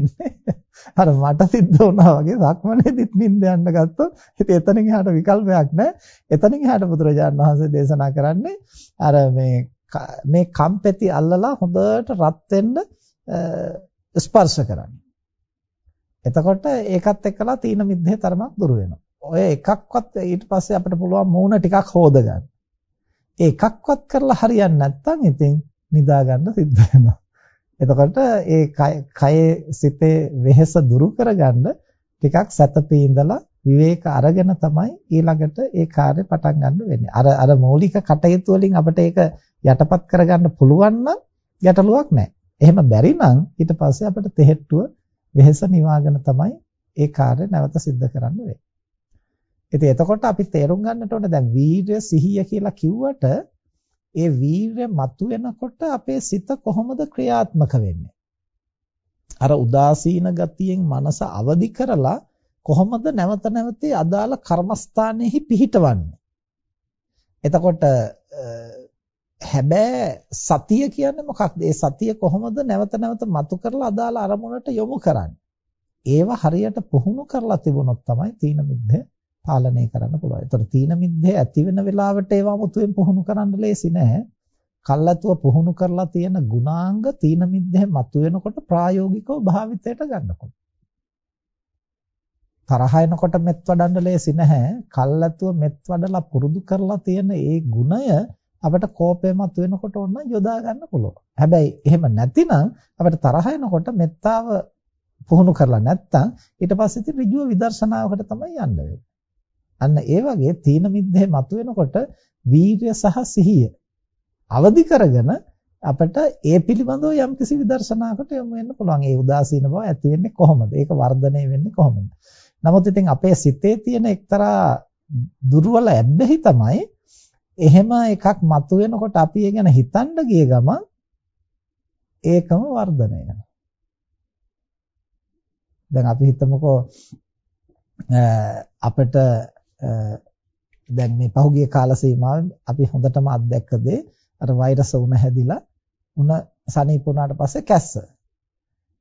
අර මට සිද්ධ වුණා වගේ සක්මනේදිත් නිින්ද යන්න ගත්තොත් ඉතින් එතනින් එහාට විකල්පයක් නැහැ. එතනින් එහාට බුදුරජාණන් වහන්සේ දේශනා කරන්නේ අර මේ මේ කම්පැති අල්ලලා හොඳට රත් වෙන්න ස්පර්ශ කරන්න. එතකොට ඒකත් එක්කලා තීන මිද්දේ තරමක් දුර වෙනවා. ඔය එකක්වත් ඊට පස්සේ අපිට පුළුවන් මූණ ටිකක් හොද ගන්න. ඒ එකක්වත් කරලා හරියන්නේ නැත්නම් ඉතින් නිදා ගන්න සිද්ධ වෙනවා. එතකොට ඒ කයේ සිතේ වෙහෙස දුරු කරගන්න ටිකක් සැතපී ඉඳලා විවේක අරගෙන තමයි ඊළඟට ඒ කාර්ය පටන් ගන්න වෙන්නේ. අර අර මৌলিক කටයුතු වලින් අපිට ඒක යටපත් කරගන්න පුළුවන් නම් ගැටලුවක් නැහැ. එහෙම බැරි නම් ඊට පස්සේ අපිට තෙහෙට්ටුව වෙහෙස නිවාගෙන තමයි ඒ කාර්ය නැවත සිද්ධ කරන්න වෙන්නේ. ඉතින් එතකොට අපි තේරුම් ගන්නට ඕනේ දැන් වීර්ය සිහිය කියලා කිව්වට ඒ වීරය මතුවෙනකොට අපේ සිත කොහොමද ක්‍රියාත්මක වෙන්නේ? අර උදාසීන ගතියෙන් මනස අවදි කරලා කොහොමද නැවත නැවත අදාළ කර්මස්ථානයේහි පිහිටවන්නේ? එතකොට හැබැයි සතිය කියන්නේ මොකක්ද? ඒ සතිය කොහොමද නැවත නැවත මතු කරලා අදාළ අරමුණට යොමු කරන්නේ? ඒව හරියට පුහුණු කරලා තිබුණොත් තමයි තීන මිද්ද පාලනය කරන්න පුළුවන්. ඒතර තීන මිද්දේ ඇති වෙන වෙලාවට ඒවා මුතුවෙන් පුහුණු කරන්න ලේසි නෑ. කල්ලාතුව පුහුණු කරලා තියෙන ගුණාංග තීන මිද්දේ මතුවෙනකොට ප්‍රායෝගිකව භාවිතයට ගන්නකොට. තරහ එනකොට මෙත් වඩන්න ලේසි නැහැ. කල්ලාතුව මෙත් වඩලා පුරුදු කරලා තියෙන ඒ ගුණය අපිට කෝපය මතුවෙනකොට ඕන යොදා ගන්න පුළුවන්. හැබැයි එහෙම නැතිනම් අපිට තරහ එනකොට මෙත්තාව පුහුණු කරලා නැත්තම් ඊට පස්සේ ඉතින් ඍජුව විදර්ශනාවකට තමයි යන්න වෙන්නේ. අන්න ඒ වගේ තීන මිද්දේ මතුවෙනකොට වීර්ය සහ සිහිය අවදි කරගෙන අපිට ඒ පිළිබඳව යම්කිසි විදර්ශනාකට යොමු වෙන්න පුළුවන්. ඒ උදාසීන බව ඇති වෙන්නේ කොහොමද? ඒක වර්ධනය වෙන්නේ කොහොමද? නමුත් ඉතින් අපේ සිතේ තියෙන එක්තරා දුර්වල ඇබ්බැහි තමයි එහෙම එකක් මතුවෙනකොට අපි ඒ ගැන හිතන්න ගිය ගමන් ඒකම වර්ධනය වෙනවා. දැන් අපි හිතමුකෝ අපිට දැන් මේ පහුගිය කාල සීමාවේ අපි හොඳටම අත්දැක්ක දේ අර වෛරස් උණ හැදිලා උණ සනීප වුණාට පස්සේ කැස්ස.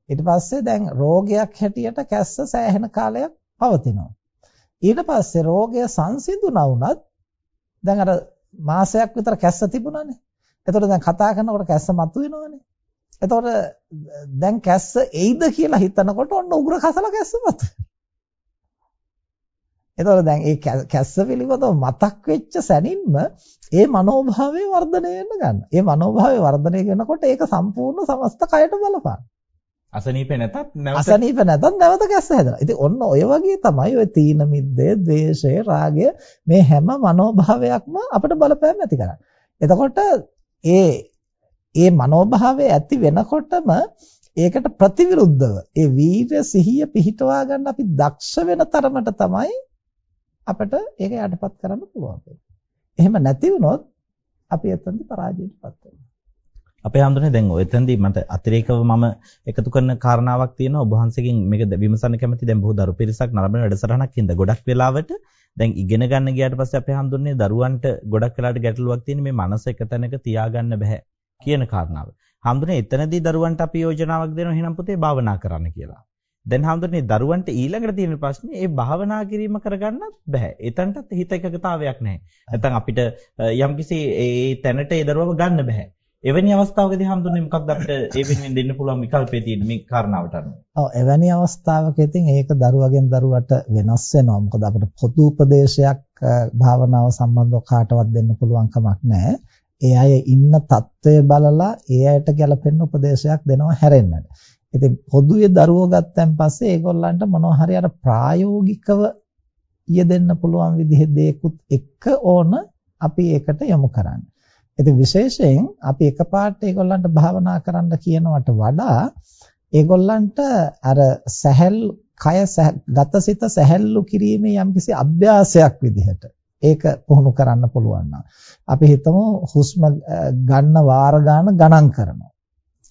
ඊට පස්සේ දැන් රෝගයක් හැටියට කැස්ස සෑහෙන කාලයක් පවතිනවා. ඊට පස්සේ රෝගය සංසිඳුණා වුණත් දැන් අර මාසයක් විතර කැස්ස තිබුණානේ. එතකොට දැන් කතා කරනකොට කැස්ස මතුවෙනවනේ. එතකොට දැන් කැස්ස එයිද කියලා හිතනකොට ඔන්න උග්‍ර කසල කැස්ස මතුවෙනවා. එතකොට දැන් ඒ කැස්ස පිළිබඳව මතක් වෙච්ච සැනින්ම ඒ මනෝභාවය වර්ධනය වෙන්න ගන්න. ඒ මනෝභාවය වර්ධනය වෙනකොට ඒක සම්පූර්ණ සමස්ත කයට බලපාන. අසනීප නැතත් නැවත අසනීප නැතත් නැවත කැස්ස හැදෙනවා. ඉතින් ඔන්න ඔය වගේ තමයි ඔය තීන මිද්දේ, ද්වේෂය, රාගය මේ හැම මනෝභාවයක්ම අපිට බලපෑම් ඇති කරන්නේ. එතකොට ඒ ඒ මනෝභාවය ඇති වෙනකොටම ඒකට ප්‍රතිවිරුද්ධව ඒ වීර්ය සිහිය පිහිටවා ගන්න අපි දක්ෂ වෙන තරමට තමයි අපිට ඒක යටපත් කරන්න පුළුවන්. එහෙම නැති වුණොත් අපි එතනදි පරාජයටපත් වෙනවා. අපේ හැඳුනේ දැන් ඔය එතනදී මට අතිරේකව මම එකතු කරන කාරණාවක් තියෙනවා ඔබ වහන්සේගෙන් මේක විමසන්න කැමති දැන් බොහෝ දරු පිරිසක් නරඹන වැඩසටහනක් ඉඳ ගොඩක් වෙලාවට දැන් ඉගෙන ගන්න ගියාට පස්සේ අපේ හැඳුනේ දරුවන්ට ගොඩක් වෙලාවට ගැටලුවක් තියෙන මේ මනස එක තැනක තියාගන්න බෑ කියන කාරණාව. හැඳුනේ එතනදී දරුවන්ට අපි යෝජනාවක් දෙනවා එහෙනම් පුතේ භාවනා කරන්න කියලා. දැන් හැඳුනේ දරුවන්ට ඊළඟට තියෙන ප්‍රශ්නේ ඒ භාවනා කිරීම කරගන්නත් බෑ. එතනටත් හිත එකගතාවයක් නැහැ. නැත්නම් අපිට යම්කිසි ඒ තැනට ඒ දරුවව ගන්න බෑ. එවැනි අවස්ථාවකදී හම්දුනේ මොකක්ද අපිට ඒ වෙනුවෙන් දෙන්න පුළුවන් විකල්පේ තියෙන මේ කාරණාවට අනුව. ඔව් එවැනි අවස්ථාවක ඉතින් ඒක දරුවගෙන් දරුවට වෙනස් වෙනවා. මොකද අපිට පොදු උපදේශයක් භාවනාව සම්බන්ධව කාටවත් දෙන්න පුළුවන් කමක් නැහැ. ඒ අය ඉන්න తত্ত্বය බලලා ඒ අයට ගැළපෙන උපදේශයක් දෙනවා හැරෙන්නට. ඉතින් පොදුවේ දරුවෝ ගත්තන් පස්සේ ඒගොල්ලන්ට මොනවා හරි අර ප්‍රායෝගිකව යෙදෙන්න පුළුවන් විදිහේ දේකුත් එක්ක ඕන අපි ඒකට යොමු කරන්න. ඉතින් විශේෂයෙන් අපි එකපාරට ඒගොල්ලන්ට භාවනා කරන්න කියනවට වඩා ඒගොල්ලන්ට අර සැහැල් කය ගතසිත සැහැල්ලු කිරීමේ යම්කිසි අභ්‍යාසයක් විදිහට ඒක පුහුණු කරන්න පුළුවන් අපි හිතමු හුස්ම ගන්න වාර ගන්න ගණන් කරනවා.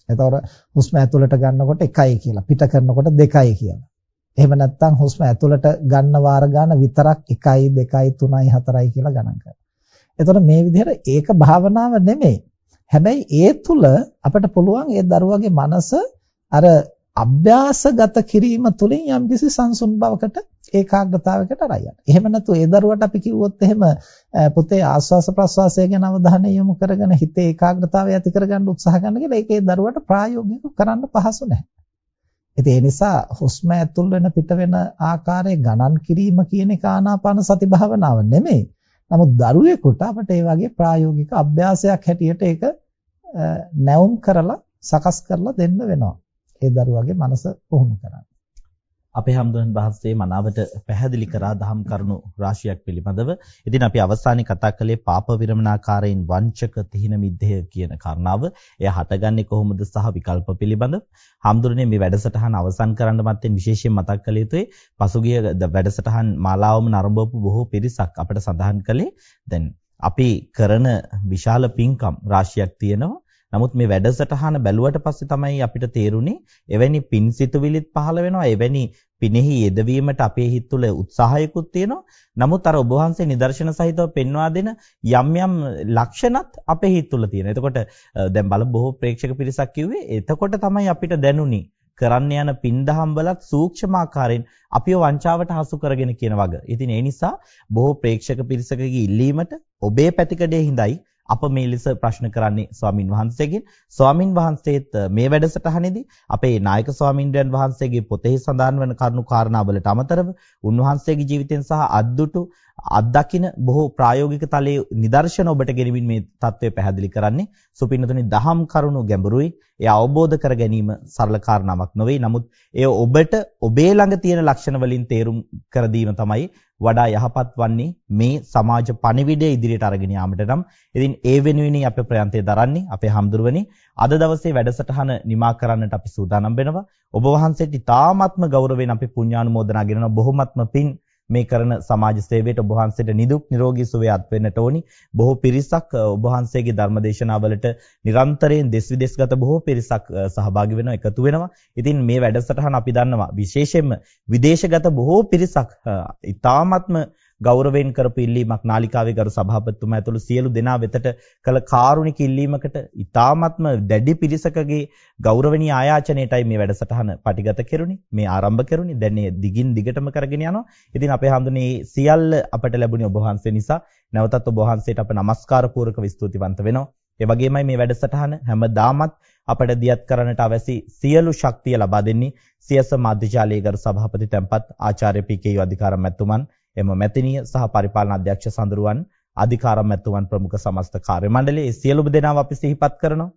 එතකොට හුස්ම ඇතුළට ගන්නකොට 1යි කියලා පිට කරනකොට 2යි කියලා. එහෙම නැත්නම් හුස්ම ඇතුළට ගන්න වාර ගන්න විතරක් 1යි 2යි 3යි 4යි කියලා ගණන් කරනවා. එතකොට මේ විදිහට ඒක භාවනාව නෙමෙයි. හැබැයි ඒ තුල අපිට පුළුවන් ඒ දරුවගේ මනස අර අභ්‍යාසගත කිරීම තුළින් යම්කිසි සංසුන් බවකට ඒකාග්‍රතාවයකට අරයි එහෙම නැතු ඒ දරුවට අපි කිව්වොත් එහෙම පුතේ ආස්වාස ප්‍රස්වාසය ගැන අවධානය යොමු කරගෙන හිතේ ඒකාග්‍රතාවය ඇති කරගන්න උත්සාහ කරන කියලා ඒක ඒ දරුවට ප්‍රායෝගිකව කරන්න පහසු නැහැ. ඉතින් ඒ නිසා හුස්ම ඇතුල් වෙන පිට වෙන ආකාරයේ ගණන් කිරීම කියන එක ආනාපාන සති භාවනාව නෙමෙයි. නමුත් දරුවෙකුට අපිට ඒ වගේ ප්‍රායෝගික අභ්‍යාසයක් හැටියට ඒක නැවුම් කරලා සකස් කරලා දෙන්න වෙනවා. ඒ දරුවගේ මනස පුහුණු කරන්න. අපේ හැමදෙන් වහන්සේ මනාවට පැහැදිලි කරා දහම් කරුණු රාශියක් පිළිබඳව. ඉතින් අපි අවසානයේ කතා කළේ පාප විරමණාකාරයෙන් වංචක තිහින මිද්දය කියන කාරණාව. එය හටගන්නේ කොහොමද සහ විකල්ප පිළිබඳව. හම්දුරනේ මේ වැඩසටහන අවසන් කරන්න මත්තෙන් විශේෂයෙන් මතක් කළ යුතුයි. පසුගිය වැඩසටහන් මාලාවම නරඹවපු බොහෝ පිරිසක් අපිට සඳහන් කළේ දැන් අපි කරන විශාල පින්කම් රාශියක් තියෙනවා. නමුත් මේ වැඩසටහන බැලුවට පස්සේ තමයි අපිට තේරුනේ එවැනි පින්සිතුවිලිත් පහළ වෙනවා එවැනි පිනෙහි යෙදවීමට අපේ හිත තුළ උත්සාහයකුත් තියෙනවා. නමුත් අර ඔබ වහන්සේ නිදර්ශන සහිතව පෙන්වා දෙන යම් යම් ලක්ෂණත් අපේ හිත තුළ තියෙනවා. එතකොට දැන් බලමු බොහෝ ප්‍රේක්ෂක පිරිසක් කිව්වේ එතකොට තමයි අපිට දැනුනේ කරන්න යන පින්දහම් වලත් සූක්ෂම ආකාරයෙන් අපිව වංචාවට හසු කරගෙන කියන වග. ඉතින් ඒ නිසා බොහෝ ප්‍රේක්ෂක පිරිසකගේ ඉල්ලීමට ඔබේ පැතිකඩේ හිඳයි අප මේ ලෙස ප්‍රශ්න කරන්නේ ස්වාමින් වහන්සේගෙන්. ස්වාමින් වහන්සේත් මේ වැඩසටහනේදී අපේ නායක ස්වාමින්වයන් වහන්සේගේ පොතෙහි සඳහන් වන කරුණු කාරණාවලට අමතරව උන්වහන්සේගේ ජීවිතෙන් සහ අද්දුටු අත්දකින බොහෝ ප්‍රායෝගික තලයේ නිදර්ශන ඔබට ගෙනවින් මේ தત્ත්වය පැහැදිලි කරන්නේ. සුපින්නතුනි දහම් කරුණු ගැඹුරුයි. ඒ අවබෝධ කර ගැනීම සරල කාරණාවක් නොවේ. නමුත් එය ඔබට ඔබේ ළඟ තියෙන ලක්ෂණ වලින් තේරුම් කර දීම තමයි වඩා යහපත් වන්නේ මේ සමාජ පණිවිඩය ඉදිරියට අරගෙන යාමට නම්. ඉතින් ඒ වෙනුවෙනි අපේ ප්‍රයන්තය දරන්නේ අපේ හම්දුරුවනි. අද දවසේ වැඩසටහන නිමා කරන්නට අපි සූදානම් වෙනවා. ඔබ වහන්සේට ඉතාමත්ම ගෞරවයෙන් අපි පුණ්‍යානුමෝදනා ගෙනන බොහොමත්ම පින් මේ කරන සමාජ සේවයට ඔබ වහන්සේට නිදුක් නිරෝගී සුවය අත් වෙන්නට ඕනි. බොහෝ පිරිසක් ඔබ වහන්සේගේ ධර්ම දේශනාවලට නිරන්තරයෙන් දෙස් විදෙස්ගත බොහෝ පිරිසක් සහභාගී වෙනවා, එකතු වෙනවා. ඉතින් මේ වැඩසටහන අපි දන්නවා විශේෂයෙන්ම විදේශගත බොහෝ පිරිසක් ඉතාමත්ම ගෞරවයෙන් කරපු ඉල්ලීමක් නාලිකාවේ ගරු සභාපතිතුමා ඇතුළු සියලු දෙනා වෙතට කළ කාරුණික ඉල්ලීමකට ඉතාමත්ම දැඩි පිරිසකගේ ගෞරවණීය ආයාචනයටයි මේ වැඩසටහන පටිගත කෙරුණේ. මේ ආරම්භ කෙරුණේ. දැන් දිගින් දිගටම කරගෙන යනවා. ඉතින් අපේ හඳුනේ සියල්ල අපට ලැබුණේ ඔබ නිසා. නැවතත් ඔබ වහන්සේට අප নমස්කාර පූර්වකව ස්තුතිවන්ත වෙනවා. ඒ වගේමයි මේ වැඩසටහන හැමදාමත් අපට දියත් කරන්නට අවැසි සියලු ශක්තිය ලබා දෙන්නේ සියස මාධ්‍යාලයේ ගරු සභාපති තැන්පත් ආචාර්ය පී.කේ.යු අධිකාරම් මැතිතුමන් එම මැතිනිය සහ පරිපාලන අධ්‍යක්ෂ සඳරුවන් අධිකාරම් මැතිතුමන් ප්‍රමුඛ සමස්ත කාර්ය මණ්ඩලයේ සියලුම දෙනාව අපි සිහිපත් කරනවා.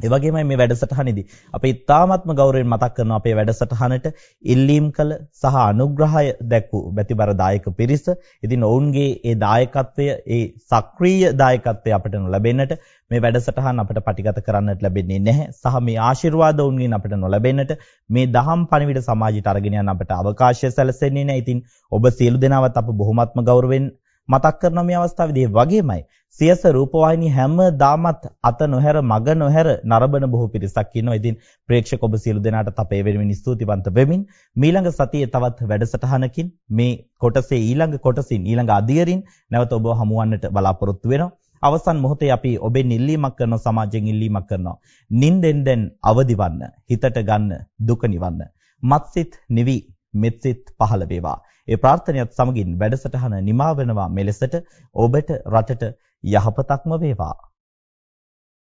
ඒ වගේමයි මේ වැඩසටහනේදී අපි ඉතාමත්ම ගෞරවයෙන් මතක් කරනවා අපේ වැඩසටහනට ඉල්ලීම් කළ සහ අනුග්‍රහය දැක්වූ බැතිබර දායක පිරිස. ඉතින් ඔවුන්ගේ ඒ දායකත්වය, ඒ සක්‍රීය දායකත්වය අපට නොලැබෙන්නට මේ වැඩසටහන අපට පටිගත කරන්නට ලැබෙන්නේ නැහැ. සහ මේ ආශිර්වාද ඔවුන්ගෙන් අපට නොලැබෙන්නට මේ දහම් පණිවිඩ සමාජයට අරගෙන යන්න අපට අවකාශය සැලසෙන්නේ නැහැ. ඉතින් ඔබ සියලු දෙනාවත් අප බොහොමත්ම ගෞරවයෙන් මතක් කරන මේ අවස්ථාවේදී වගේමයි සියස රූපවාහිනිය හැමදාමත් අත නොහැර මග නොහැර නරඹන බොහෝ පිරිසක් ඉන්නවා. ඉතින් ප්‍රේක්ෂක ඔබ සියලු දෙනාටත් අපේ වෙනුවෙන් ස්තුතිවන්ත වෙමින් මීළඟ සතියේ තවත් වැඩසටහනකින් මේ කොටසේ ඊළඟ කොටසින් ඊළඟ අදියරින් නැවත ඔබව හමුවන්නට බලාපොරොත්තු වෙනවා. අවසන් මොහොතේ අපි ඔබෙන් ඉල්ලීමක් කරන සමාජයෙන් ඉල්ලීමක් කරනවා. නින්දෙන් දැන් අවදිවන්න, හිතට ගන්න දුක නිවන්න. මත්සිත නිවි මෙත්සිත පහළ වේවා. ඒ ප්‍රාර්ථනාවත් සමගින් වැඩසටහන නිමා වෙනවා මෙලෙසට ඔබට රටට යහපතක්ම වේවා.